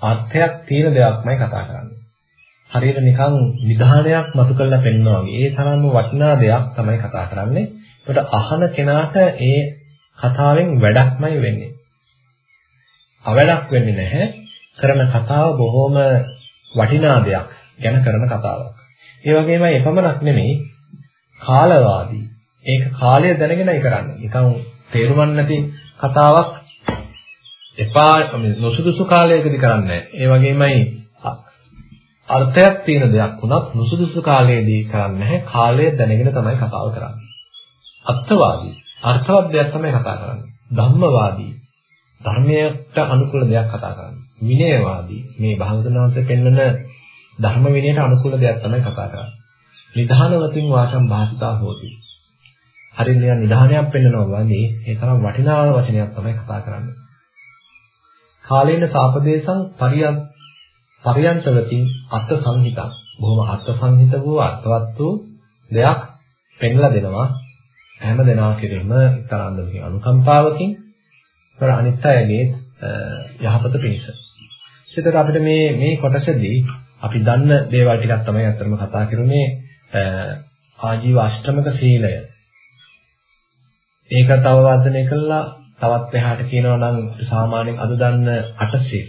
අර්ථයක් තියෙන දෙයක්මයි කතා කරන්නේ. හරියට නිකන් නිධානයක් මතු කරලා පෙන්වනවා වගේ. ඒ තරම්ම වටිනා දෙයක් තමයි කතා කරන්නේ. ඒකට අහන කෙනාට ඒ කතාවෙන් වැඩක්මයි වෙන්නේ. අවැඩක් වෙන්නේ නැහැ. කරන කතාව බොහොම වටිනා දෙයක් ගැන කරන කතාවක්. ඒ වගේමයි එපමණක් නෙමෙයි කාලවාදී. ඒක කාලය දැනගෙනයි කරන්නේ. නිකන් තේරුම් නැති කතාවක් එපා නොසුදුසු කාලයකදී කරන්නේ ඒ වගේමයි අර්ථයක් තියෙන දෙයක් වුණත් නොසුදුසු කාලයේදී කරන්නේ නැහැ. කාලය දැනගෙන තමයි කතාව කරන්නේ. අත්වාදී අර්ථවත් දෙයක් තමයි කතා කරන්නේ. ධම්මවාදී ධර්මයට අනුකූල දෙයක් කතා කරන්නේ. විනයවාදී මේ භාගතුනාංශ පෙන්වන ධර්ම විනයට අනුකූල දෙයක් තමයි කතා කරන්නේ. නිධානවතින් වාචම් භාසිතා හෝති. හරියට නිකන් නිධානයක් පෙන්වනවා වගේ ඒ තරම් වටිනා වචනයක් තමයි කතා කරන්නේ. කාලේන සාපදේශං පරියන් පරියන්තවතින් අර්ථ සංහිතං බොහොම අර්ථ සංහිත වූ අර්ථවත් වූ දෙයක් පෙන්ලා දෙනවා. හැම දෙනා කෙරෙහිම තරන්දමකින් අනුකම්පාවකින්. කර අනිත් අයගේ යහපත පිණිස. ඒකට අපිට මේ මේ කොටසදී අපි දන්න දේවල් ටිකක් තමයි අත්‍තරම කතා කරුනේ. ආජීව අෂ්ටමක සීලය. ඒක තව වර්ධනය කළා. තවත් එහාට කියනවා නම් සාමාන්‍යයෙන් අද දන්න අට සීල.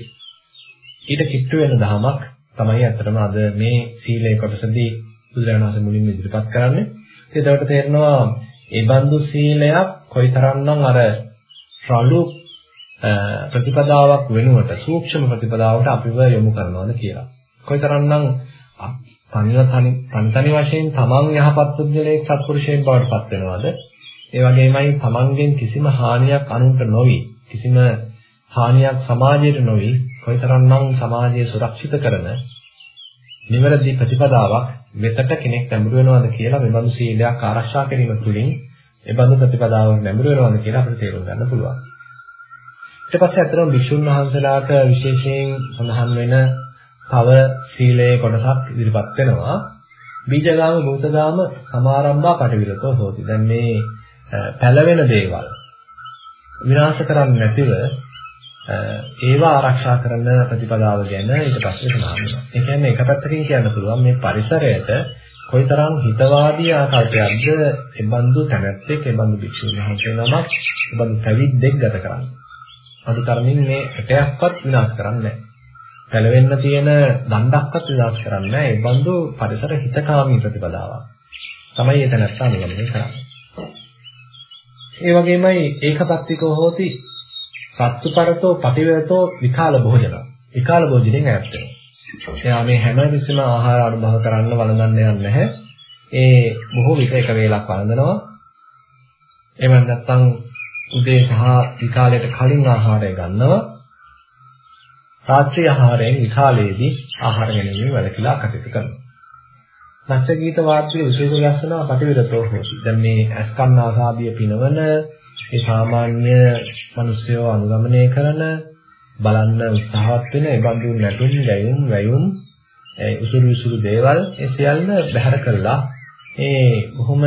ඊට කිට්ටු වෙන දහමක් තමයි අත්‍තරම අද මේ සීලේ කොටසදී බුදුරජාණන් වහන්සේ මුලින්ම ඉදිරිපත් කරන්නේ. ඒකට තේරෙනවා ඒ බඳු සීලයක් කොයිතරම්නම් අර රළු ප්‍රතිපදාවක් වෙනුවට සූක්ෂම ප්‍රතිපදාවට අපිව යොමු කරනවද කියලා. කොයිතරම්නම් තනිව තනි තනි වශයෙන් තමන් යහපත් පුද්ගලයෙක් සත්පුරුෂයෙක් බවට පත් වෙනවද? ඒ වගේමයි තමන්ගෙන් කිසිම හානියක් අනුන්ට නොවි කිසිම හානියක් සමාජයට නොවි කොයිතරම්නම් සමාජය සුරක්ෂිත කරන නිවැරදි ප්‍රතිපදාවක් වෙතට කෙනෙක් නැඹුරු වෙනවද කියලා මෙබඳු සීලයක් ආරක්ෂා කිරීම තුළින් එබඳු ප්‍රතිපදාවක් නැඹුරු වෙනවද කියලා අපිට තේරුම් ගන්න පුළුවන්. ඊට පස්සේ අතරම භික්ෂුන් වහන්සේලාට විශේෂයෙන් සඳහන් වෙන තව සීලයේ කොටසක් ඉදිරිපත් වෙනවා. බීජගාම භූතගාම සමාරම්භා පටිවිරතෝ හෝති. දැන් මේ පැලවෙන දේවල් විනාශ කරන්නේ නැතිව ඒවා ආරක්ෂා කරන ප්‍රතිපදාව ගැන ඊට පස්සේ සඳහන් වෙනවා. ඒ කියන්නේ එක පැත්තකින් කියන්න පුළුවන් මේ පරිසරයට කොයිතරම් හිතවාදී ආකල්පයක්ද එබඳු තැනැත්තෙක් එබඳු භික්ෂුන් වහන්සේ නමක් එබඳු පැවිද්දෙක් ගත කරන්නේ. අද තරමින් මේ එකයක්වත් විනාශ කරන්නේ නැහැ. පැලවෙන්න තියෙන දණ්ඩක්වත් විනාශ කරන්නේ නැහැ. එබඳු පරිසර හිතකාමී ප්‍රතිපදාවක්. තමයි ඒ තැනැත්තා නිගමනය කරන්නේ. ඒ වගේමයි ඒකපත්තිකව හෝති සත්තුපරතෝ පටිවරතෝ විකාල භෝජන. විකාල භෝජනෙන් ඈත් වෙනවා. එයා මේ හැම කිසිම ආහාර අනුභව කරන්න වළඳන්න යන්නේ නැහැ. ඒ බොහෝ විට එක වේලක් වළඳනවා. එහෙම නැත්නම් උදේ සහ විකාලයට කලින් ආහාරය ගන්නවා. රාත්‍රී ආහාරයෙන් විකාලයේදී ආහාර ගැනීම වැළකීලා කටයුතු කරනවා. නැච්චගීත වාක්‍යයේ විශේෂ ලක්ෂණ පටිවිරතෝ හොති. දැන් මේ අස්කන්න ආසාදිය පිනවන ඒ සාමාන්‍ය මිනිස්සුව අනුගමනය කරන බලන්න උත්සාහවත් වෙන ඒ බඳු නැටුම් ගැයුම් වැයුම් ඒ උසුළු උසුළු දේවල් ඒ සියල්ල බැහැර කළා ඒ බොහොම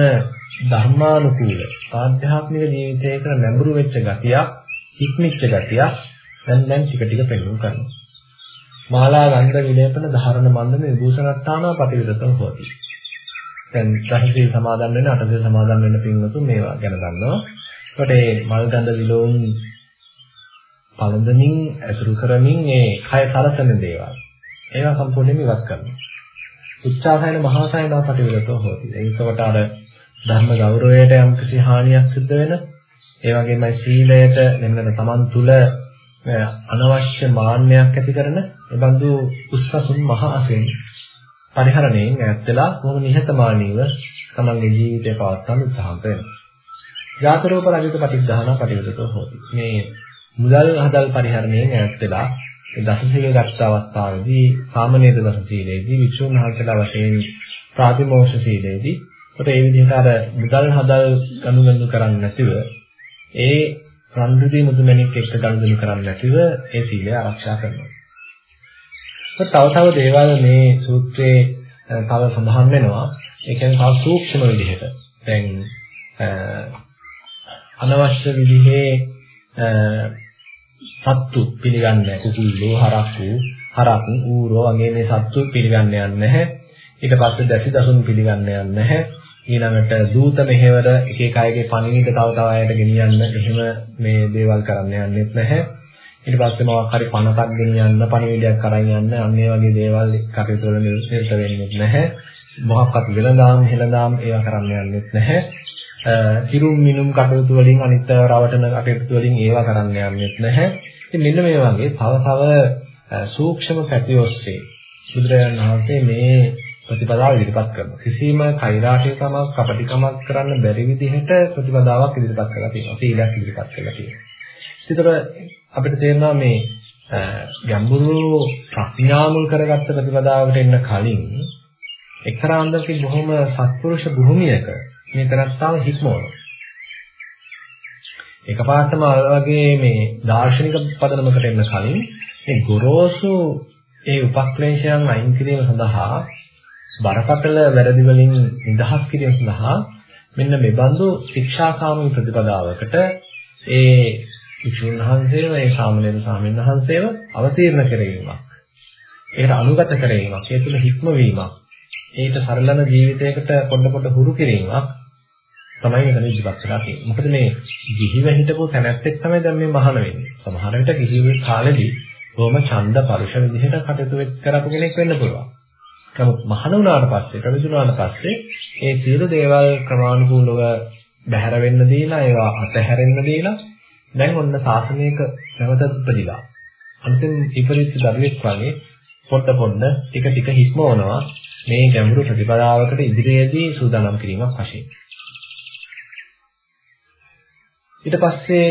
ධර්මානුකූල ආධ්‍යාත්මික ජීවිතයකට නැඹුරු වෙච්ච ගතියක් ඉක්මිච්ච ගතියක් දැන් දැන් ටික ටික පෙන්වු කරනවා මාලා ගන්ධ විලේපන ධාරණ මණ්ඩල විභූෂණත්තානා පටිවිදතම හොති දැන් දහසේ සමාදන් වෙන අටසේ සමාදන් වෙන පින්වතුන් මේවා ගැන දන්නවා එතකොට මේ මල් ගඳ විලෝම් පළඳමින් ඇසුරු කරමින් මේ කය සලසන දේවල් ඒවා සම්පූර්ණයෙන්ම ඉවත් කරනවා. උච්චාසයන මහාසයනා පටිවිරතෝ හොති. ඒකවට අර ධර්ම ගෞරවයට යම්කිසි හානියක් සිද්ධ වෙන ඒ වගේමයි සීලයට නෙමෙයි තමන් තුල අනවශ්‍ය මාන්නයක් ඇති කරන ඒ බඳු උස්සසුන් මහ අසෙන් පරිහරණයෙන් ඈත් වෙලා බොහොම නිහතමානීව තමන්ගේ ජීවිතය පවත්වන්න උත්සාහ කරනවා. ජාතරෝප රජිත පටිච්චහන පටිවිදතෝ හොති. මේ මුදල් හදල් පරිහරණයෙන් ඈත් වෙලා ඒ දසසීල ගත්ත අවස්ථාවේදී සාමනීය දසසීලේදී වික්ෂුන් වහන්සේලා වශයෙන් ප්‍රාතිමෝක්ෂ සීලේදී කොට ඒ විදිහට අර මුදල් හදල් ගනුදෙනු කරන්නේ නැතිව ඒ රන්දුදී මුතුමැණික් එක්ක ගනුදෙනු කරන්නේ නැතිව ඒ සීලය ආරක්ෂා කරනවා. තව තව දේවල් මේ සූත්‍රයේ තව සඳහන් වෙනවා. ඒ කියන්නේ තව සූක්ෂම විදිහට. දැන් අනවශ්‍ය විදිහේ සත්තු පිළිගන්නේ කුකුල්ලෝ හරක්කු හරක් ඌරෝ වගේ මේ සත්තු පිළිගන්නේ නැහැ. ඊට පස්සේ දැසි දසුන් පිළිගන්නේ නැහැ. ඊළඟට දූත මෙහෙවර එක එක අයගේ පණිවිඩ තව තව අයට ගෙනියන්න එහෙම මේ දේවල් කරන්න යන්නෙත් නැහැ. ඊට පස්සේ මොකක් හරි පණතක් ගෙනියන්න පණිවිඩයක් අරන් යන්න අන්න ඒ වගේ දේවල් කටයුතු වල නිරත වෙන්නේ නැහැ. මොකක්වත් වෙනදාම් හෙළදාම් ඒවා කරන්න යන්නෙත් නැහැ. හිරුම් මිනුම් කටයුතු වලින් අනිත් රවටන කටයුතු වලින් ඒවා කරන්න යන්නෙත් නැහැ. ඉතින් මෙන්න මේ වගේ තව තව සූක්ෂම පැති ඔස්සේ බුදුරජාණන් වහන්සේ මේ ප්‍රතිපදාව ඉදිරිපත් කරනවා. කිසිම කෛරාටිකමක් කපටිකමක් කරන්න බැරි විදිහට ප්‍රතිපදාවක් ඉදිරිපත් කරලා තියෙනවා. සීලයක් ඉදිරිපත් කරලා තියෙනවා. ඒතර අපිට තේරෙනවා මේ ගැඹුරු ප්‍රඥාමුල් කරගත්ත ප්‍රතිපදාවකට එන්න කලින් එක්තරා අන්දමකින් බොහොම සත්පුරුෂ භූමියක මේ තරත්තාව හික්මවනවා. එකපාරටම වගේ මේ දාර්ශනික පදනමකට එන්න කලින් මේ ගොරෝසු ඒ උපක්ලේශයන් අයින් කිරීම සඳහා බරපතල වැරදි වලින් නිදහස් කිරීම සඳහා මෙන්න මේ බඳු ශික්ෂාකාමී ප්‍රතිපදාවකට ඒ විසුණු වහන්සේව ඒ සාමණේර ස්වාමීන් වහන්සේව අවතීර්ණ කිරීමක්. ඒකට අනුගත කිරීමක්. ඒ තුළ හික්මවීමක්. ඒට සරලන ජීවිතයකට පොඩ පොඩ හුරු කිරීමක් තමයි මෙතන ඉදිරිපත් කරලා තියෙන්නේ. මොකද මේ ගිහිව හිටපු තැනැත්තෙක් තමයි දැන් මේ මහාන වෙන්නේ. සමහර විට ගිහිව කාලෙදී බොහොම ඡන්ද පරුෂ විදිහට කටයුතු කරපු කෙනෙක් වෙන්න පුළුවන්. නමුත් මහාන වුණාට පස්සේ, කවිදුනාට පස්සේ ඒ සියලු දේවල් ක්‍රමානුකූලව බැහැර වෙන්න දීලා ඒවා අතහැරෙන්න දීලා දැන් ඔන්න සාසනයක නැවත උපදිලා. අන්තිම විපරිත දරුවෙක් වගේ පොඩ පොඩ ටික ටික හික්මවනවා මේ ගැඹුරු ප්‍රතිපදාවකට ඉදිරියේදී සූදානම් කිරීමක් වශයෙන්. ඊට පස්සේ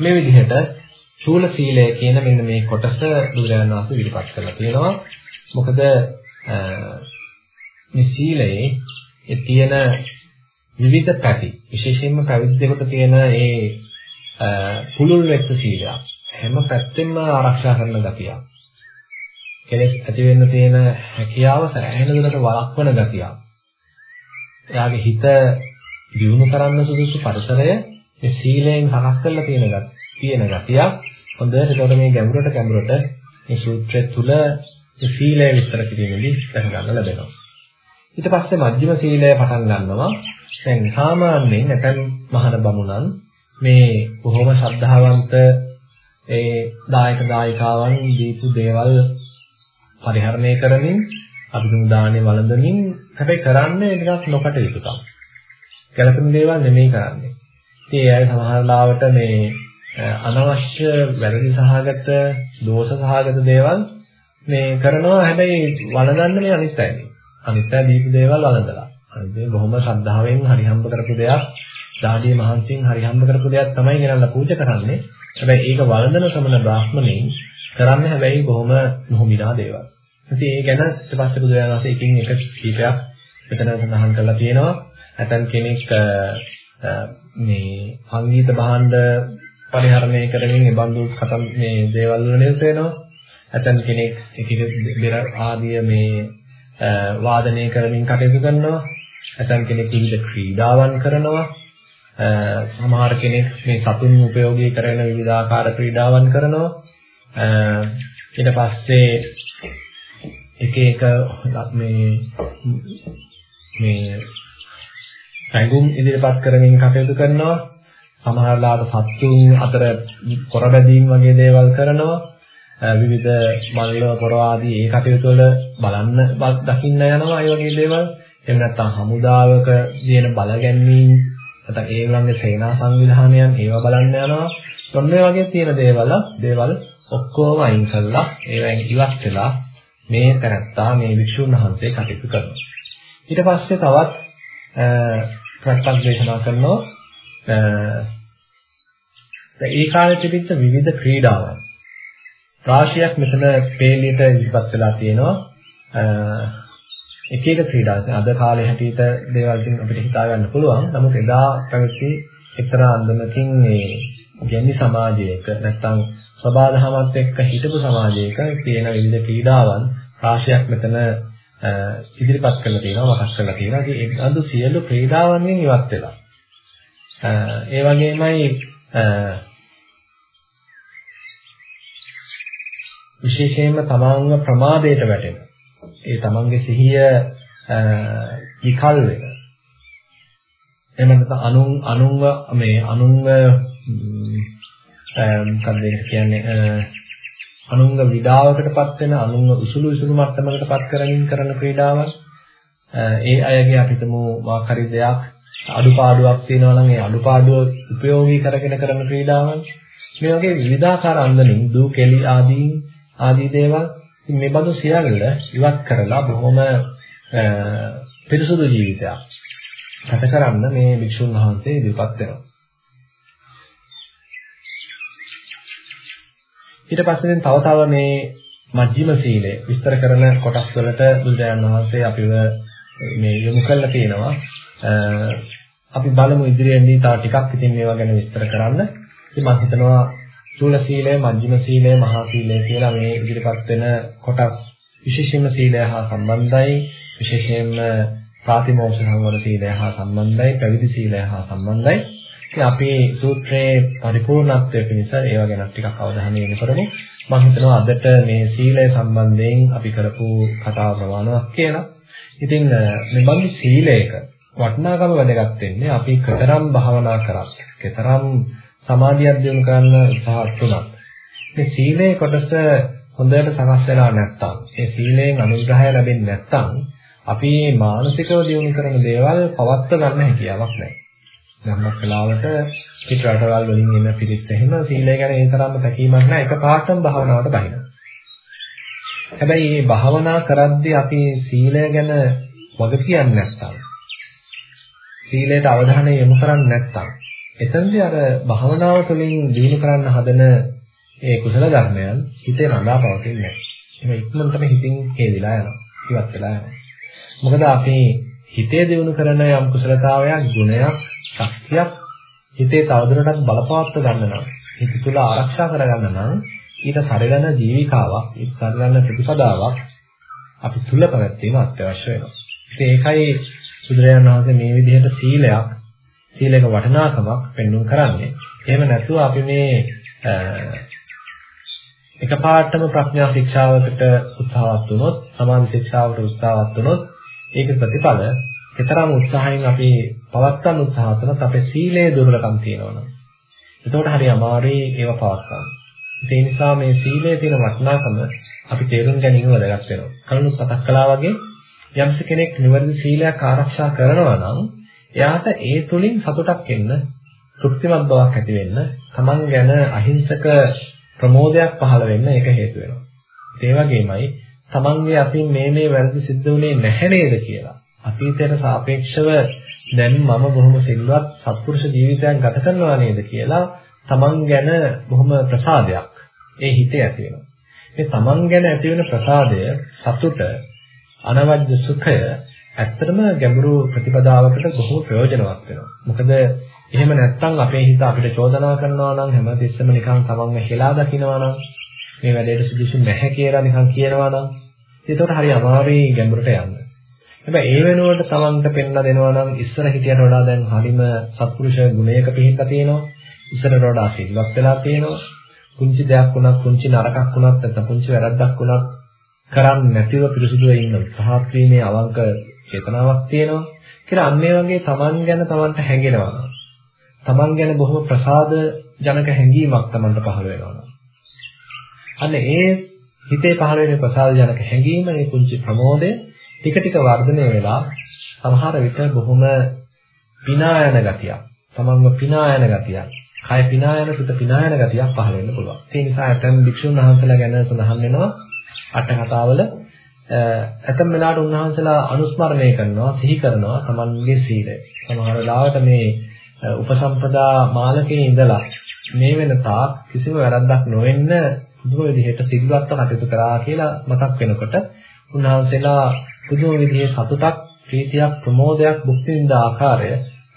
මේ විදිහට ශූල සීලය කියන මෙන්න මේ කොටස බුදුරජාණන් වහන්සේ විලිපත් කරලා තියෙනවා. මොකද මේ සීලයේ ඒ තියෙන විවිධ පැති විශේෂයෙන්ම පැවිද්දෙකුට තියෙන ඒ පුලුල් වෙච්ච සීලය හැම පැත්තෙම ආරක්ෂා කරන ගතිය. කෙලෙස් ඇති වෙන්න තියෙන හැකියාව සෑහෙන දුරට වළක්වන ගතිය. එයාගේ හිත දියුණු කරන්න සුදුසු පරිසරය මේ සීලයෙන් සකස් කරලා තියෙන ගතිය. තියෙන ගතියක් හොඳට ඒකට මේ ගැඹුරට ගැඹුරට මේ සූත්‍රය තුල මේ සීලය විස්තර කිරීමේදී දැක ගන්න ලැබෙනවා. ඊට පස්සේ මජ්ක්‍ධිම සීලය පටන් ගන්නවා. දැන් සාමාන්‍යයෙන් නැතන් මහාන බමුණන් මේ බොහොම ශ්‍රද්ධාවන්ත ඒ දායක දායිකාවන් දීපු දේවල් පරිහරණය කරමින් අභිධර්ම දාණය වළඳමින් හැබැයි කරන්නේ ටිකක් නොකටයුතුකම්. ගැළපෙන දේවල් නෙමෙයි කරන්නේ. ඉතින් ඒ අය සමහර ලාවට මේ අනවශ්‍ය වැරදි සහගත, දෝෂ සහගත දේවල් මේ කරනවා හැබැයි වළඳන්නේ මේ අනිත් අයනේ. අනිත් අය දීපු දේවල් වළඳලා. අනිත් බොහොම ශ්‍රද්ධාවෙන් හරිහම්බ කරපු දෙයක්, දාඩිය මහන්සියෙන් හරිහම්බ කරපු දෙයක් තමයි ගෙනල්ලා පූජා කරන්නේ. හැබැයි ඒක වළඳන ශ්‍රමණ බ්‍රාහ්මණයින් කරන්නේ හැබැයි බොහොම නොහොමිනා දේවල්. ඉතින් ඒ ගැන ඊට පස්සේ බුදුරජාණන් වහන්සේ එකින් එක කීපයක් මෙතන සඳහන් කරලා තියෙනවා. නැතන් කෙනෙක් මේ සංගීත භාණ්ඩ පරිහරණය කරමින් ඒ බඳු කතම් මේ දේවල් වල නිරත වෙනවා. නැතන් කෙනෙක් එක බෙර ආදිය මේ වාදනය කරමින් කටයුතු කරනවා. නැතන් කෙනෙක් විවිධ ක්‍රීඩාවන් කරනවා. සමහර කෙනෙක් මේ සතුන් උපයෝගී කරන විවිධාකාර ක්‍රීඩාවන් කරනවා. ඊට පස්සේ එක එක මේ මේ රැඟුම් ඉදිරිපත් කරමින් කටයුතු කරනවා. සමහරලාට සත්තුන් අතර පොරබැදීම් වගේ දේවල් කරනවා. විවිධ මල්ල පොර ආදී ඒ කටයුතු වල බලන්න දකින්න යනවා ඒ වගේ දේවල්. එහෙම නැත්නම් හමුදාවක තියෙන බල ගැන්වීම් නැත්නම් ඒ වගේ සේනා සංවිධානයන් ඒවා බලන්න යනවා. ඔන්න ඔය වගේ තියෙන දේවල් දේවල් ඔක්කොම අයින් කළා ඒවෙන් ඉවත් වෙලා මේ තැනත්තා මේ වික්ෂුන් වහන්සේ කටයුතු කරනවා. ඊට පස්සේ තවත් ප්‍රත්‍යක් දේශනා කරනවා ඒ කාලේ තිබිච්ච විවිධ ක්‍රීඩාවන් රාශියක් මෙතන පේලියට ඉදිරිපත් වෙලා තියෙනවා එක එක ක්‍රීඩා අද කාලේ හැටියට දේවල් ඉතින් අපිට හිතා ගන්න පුළුවන් නමුත් එදා පැවති එක්තරා අන්දමකින් මේ ගැමි සමාජයක නැත්තම් සබාධමත් එක්ක හිටපු සමාජයක තියෙන විවිධ ක්‍රීඩාවන් රාශියක් මෙතන ඉදිරිපත් කරලා තියෙනවා මතක් කරලා තියෙනවා. ඉතින් ඒ අඳු සියලු ක්‍රීඩාවන්ගෙන් ඉවත් වෙලා. ඒ වගේමයි විශේෂයෙන්ම තමන්ව ප්‍රමාදයට වැටෙන. ඒ තමන්ගේ සිහිය විකල් වෙන. එහෙම නැත්නම් අනුන් අනුන්ව මේ අනුන්ව මොකක්ද කියන්නේ අනුංග විඩාවකටපත් වෙන අනුංග උසුළු උසුළු මට්ටමකටපත් කරමින් කරන ක්‍රීඩාවක් ඒ අයගේ අපිටම මාකරි දෙයක් අඩුපාඩුවක් තියෙනවා නම් ඒ අඩුපාඩුව උපයෝගී කරගෙන කරන ක්‍රීඩාවන් මේ වගේ විවිධාකාර අන්දමින් දූ කෙලි ආදී ආදී දේවල් මේ බඳු සියල්ල ඉවත් කරලා බොහොම පිරිසුදු ජීවිතයක් ගත කරන්න මේ වික්ෂුන් වහන්සේ ඉදිරිපත් වෙනවා ඊට පස්සේ තව තව මේ මජ්ක්‍ධිම සීලය විස්තර කරන කොටස් වලට බුදුරජාණන් වහන්සේ අපිව මේ යොමු කරලා තියෙනවා. අපි බලමු ඉදිරියේදී තව ටිකක් ඉතින් මේවා ගැන විස්තර කරන්න. ඉතින් මම හිතනවා චූල සීලය, මජ්ක්‍ධිම සීලය, මහා සීලය කියලා මේ ඉදිරිපත් වෙන කොටස් විශේෂයෙන්ම සීලය හා සම්බන්ධයි. විශේෂයෙන්ම ප්‍රාතිමෝක්ෂ සංවර සීලය හා සම්බන්ධයි, පැවිදි සීලය හා සම්බන්ධයි. ඉතින් අපි සූත්‍රයේ පරිපූර්ණත්වය පිණිස ඒවා ගැන ටිකක් අවධානය යොමු කරමු. මම හිතනවා අදට මේ සීලය සම්බන්ධයෙන් අපි කරපු කතාව ප්‍රමාණවත් කියලා. ඉතින් මේ බඳු සීලයක වටිනාකම වැදගත් වෙන්නේ අපි කතරම් භාවනා කරත්, කතරම් සමාධියක් දිනු කරන්න උත්සාහත් වුණත් මේ සීලේ කොටස හොඳට සකස් වෙලා නැත්නම්, මේ සීලයෙන් අනුග්‍රහය ලැබෙන්නේ නැත්නම් අපි මානසිකව දියුණු කරන දේවල් පවත්ව ගන්න හැකියාවක් නැහැ. ගම්මක් වෙලාවට පිට රටවල් වලින් එන පිරිස් එහෙම සීලය ගැන ඒ තරම්ම තැකීමක් නැහැ එකපාරටම භාවනාවට බහිනවා. හැබැයි මේ භාවනා කරද්දී අපි සීලය ගැන වග කියන්නේ නැත්නම් සීලයට අවධානය යොමු කරන්නේ නැත්නම් එතනදී අර භාවනාව තුළින් දිනු කරන්න හදන ඒ කුසල ධර්මයන් හිතේ රඳා පවතින්නේ නැහැ. ඒක ඉක්මනටම හිතින් හේවිලා යනවා. ඉවත් වෙලා යනවා. මොකද අපි හිතේ දිනු කරන යම් කුසලතාවයක් ගුණයක් ශක්තියක් හිතේ තවදුරටත් බලපවත්ව ගන්න නම් හිත තුළ ආරක්ෂා කරගන්න නම් ඊට සරිලන ජීවිකාවක් ඊට සරිලන ප්‍රතිපදාවක් අපි තුල පැවැත්වීම අත්‍යවශ්‍ය වෙනවා. ඉතින් ඒකයි සුදුරයන් වහන්සේ මේ විදිහට සීලයක් සීලයක වටිනාකමක් පෙන්වන්න කරන්නේ. එහෙම නැතුව අපි මේ එකපාරටම ප්‍රඥා ශික්ෂාවකට උත්සාහවත් වුණොත් සමාධි ශික්ෂාවට උත්සාහවත් වුණොත් ඒක ප්‍රතිඵල කතරම් උත්සාහයෙන් අපි පවත්වන්න උත්සාහ කරනත් අපේ සීලයේ දුර්වලකම් තියෙනවනම් එතකොට හරි අමාරුයි ඒව පවත්වන්න. ඒ නිසා මේ සීලයේ තියෙන වටිනාකම අපි තේරුම් ගැනීම වැදගත් වෙනවා. කලින් මතක් කළා වගේ යම්ස කෙනෙක් නිවැරදි සීලයක් ආරක්ෂා කරනවා නම් එයාට ඒ තුලින් සතුටක් එන්න, තෘප්තිමත් බවක් ඇති වෙන්න, Taman ගැන අහිංසක ප්‍රමෝදයක් පහළ වෙන්න ඒක හේතු වෙනවා. ඒ වගේමයි Tamanගේ අතින් මේ මේ වැරදි සිද්ධ වුණේ නැහැ නේද කියලා අතීතයට සාපේක්ෂව දැන් මම බොහොම සිල්වත් සත්පුරුෂ ජීවිතයක් ගත කරනවා නේද කියලා තමන් ගැන බොහොම ප්‍රසාදයක් ඒ හිතේ ඇති වෙනවා. මේ තමන් ගැන ඇති වෙන ප්‍රසාදය සතුට අනවජ්‍ය සුඛය ඇත්තටම ගැඹුරු ප්‍රතිපදාවකට බොහෝ ප්‍රයෝජනවත් වෙනවා. මොකද එහෙම නැත්නම් අපේ හිත අපිට චෝදනා කරනවා නම් හැමතිස්සෙම නිකන් තමන්ව හෙලා දකිනවා නම් මේ වැඩේට සුදුසු නැහැ කියලා නිකන් කියනවා නම් ඒකට හරි අමාරුයි ගැඹුරට යන්න. හැබැයි ඒ වෙනුවට Tamanට පෙන්ලා දෙනවා නම් ඉස්සර හිටියට වඩා දැන් හරිම සත්පුරුෂ ගුණයක පිහිටලා තියෙනවා. ඉස්සරට වඩා සිල්වත් වෙලා තියෙනවා. පුංචි දෙයක් වුණත් පුංචි නරකක් වුණත් නැත්නම් පුංචි වැරද්දක් වුණත් කරන්නේ නැතිව පිරිසුදුව ඉන්න උත්සාහත් වීමේ අවංක චේතනාවක් තියෙනවා. කියලා අන්න ඒ වගේ Taman ගැන Tamanට හැඟෙනවා. Taman ගැන බොහොම ප්‍රසාද ජනක හැඟීමක් Tamanට පහළ වෙනවා. අන්න ඒ හිතේ පහළ වෙන ප්‍රසාද ජනක හැඟීම මේ පුංචි ප්‍රමෝදය ටික ටික වර්ධනය වෙලා සමහර විට බොහොම පිනායන ගතියක්, තමන්ව පිනායන ගතියක්, කය පිනායන සුත පිනායන ගතියක් පහළ වෙන්න පුළුවන්. ඒ නිසා ඇතම් භික්ෂුන් වහන්සේලා ගැන සඳහන් වෙනවා අට කතාවල ඇතම් වෙලාවට උන්වහන්සේලා අනුස්මරණය කරනවා, සිහි කරනවා තමන්ගේ සීලය. සමහර වෙලාවට මේ උපසම්පදා මාලකේ ඉඳලා මේ වෙන තාක් කිසිම වැරද්දක් නොවෙන්න පුදුම විදිහට සිල්වත්ව කටයුතු කරා කියලා මතක් වෙනකොට උන්වහන්සේලා පුදුම විදිහේ සතුටක්, ප්‍රීතියක්, ප්‍රමෝදයක් භුක්ති විඳ ආකාරය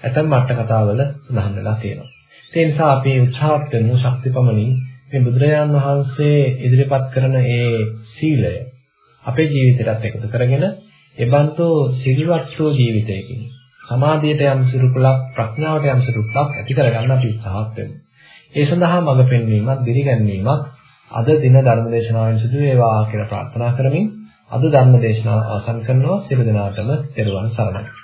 ඇතම් අට කතාවල සඳහන් වෙලා තියෙනවා. ඒ නිසා අපි උත්සාහ කරන ශක්තිපමණින් මේ බුදුරජාන් වහන්සේ ඉදිරිපත් කරන ඒ සීලය අපේ ජීවිතයටත් එකතු කරගෙන එබන්තෝ සිල්වත්ෝ ජීවිතයකින් සමාධියට යම් සිරුකුලක් ප්‍රඥාවට යම් සිරුකුලක් ඇති කරගන්න අපි උත්සාහත් වෙමු. ඒ සඳහා මඟ පෙන්වීමක්, දිරිගැන්වීමක් අද දින ධර්ම දේශනාවෙන් සිදු වේවා කියලා ප්‍රාර්ථනා කරමින් අද ධර්ම දේශනාව අවසන් කරනවා සියලු දෙනාටම පෙරවන් සරණයි.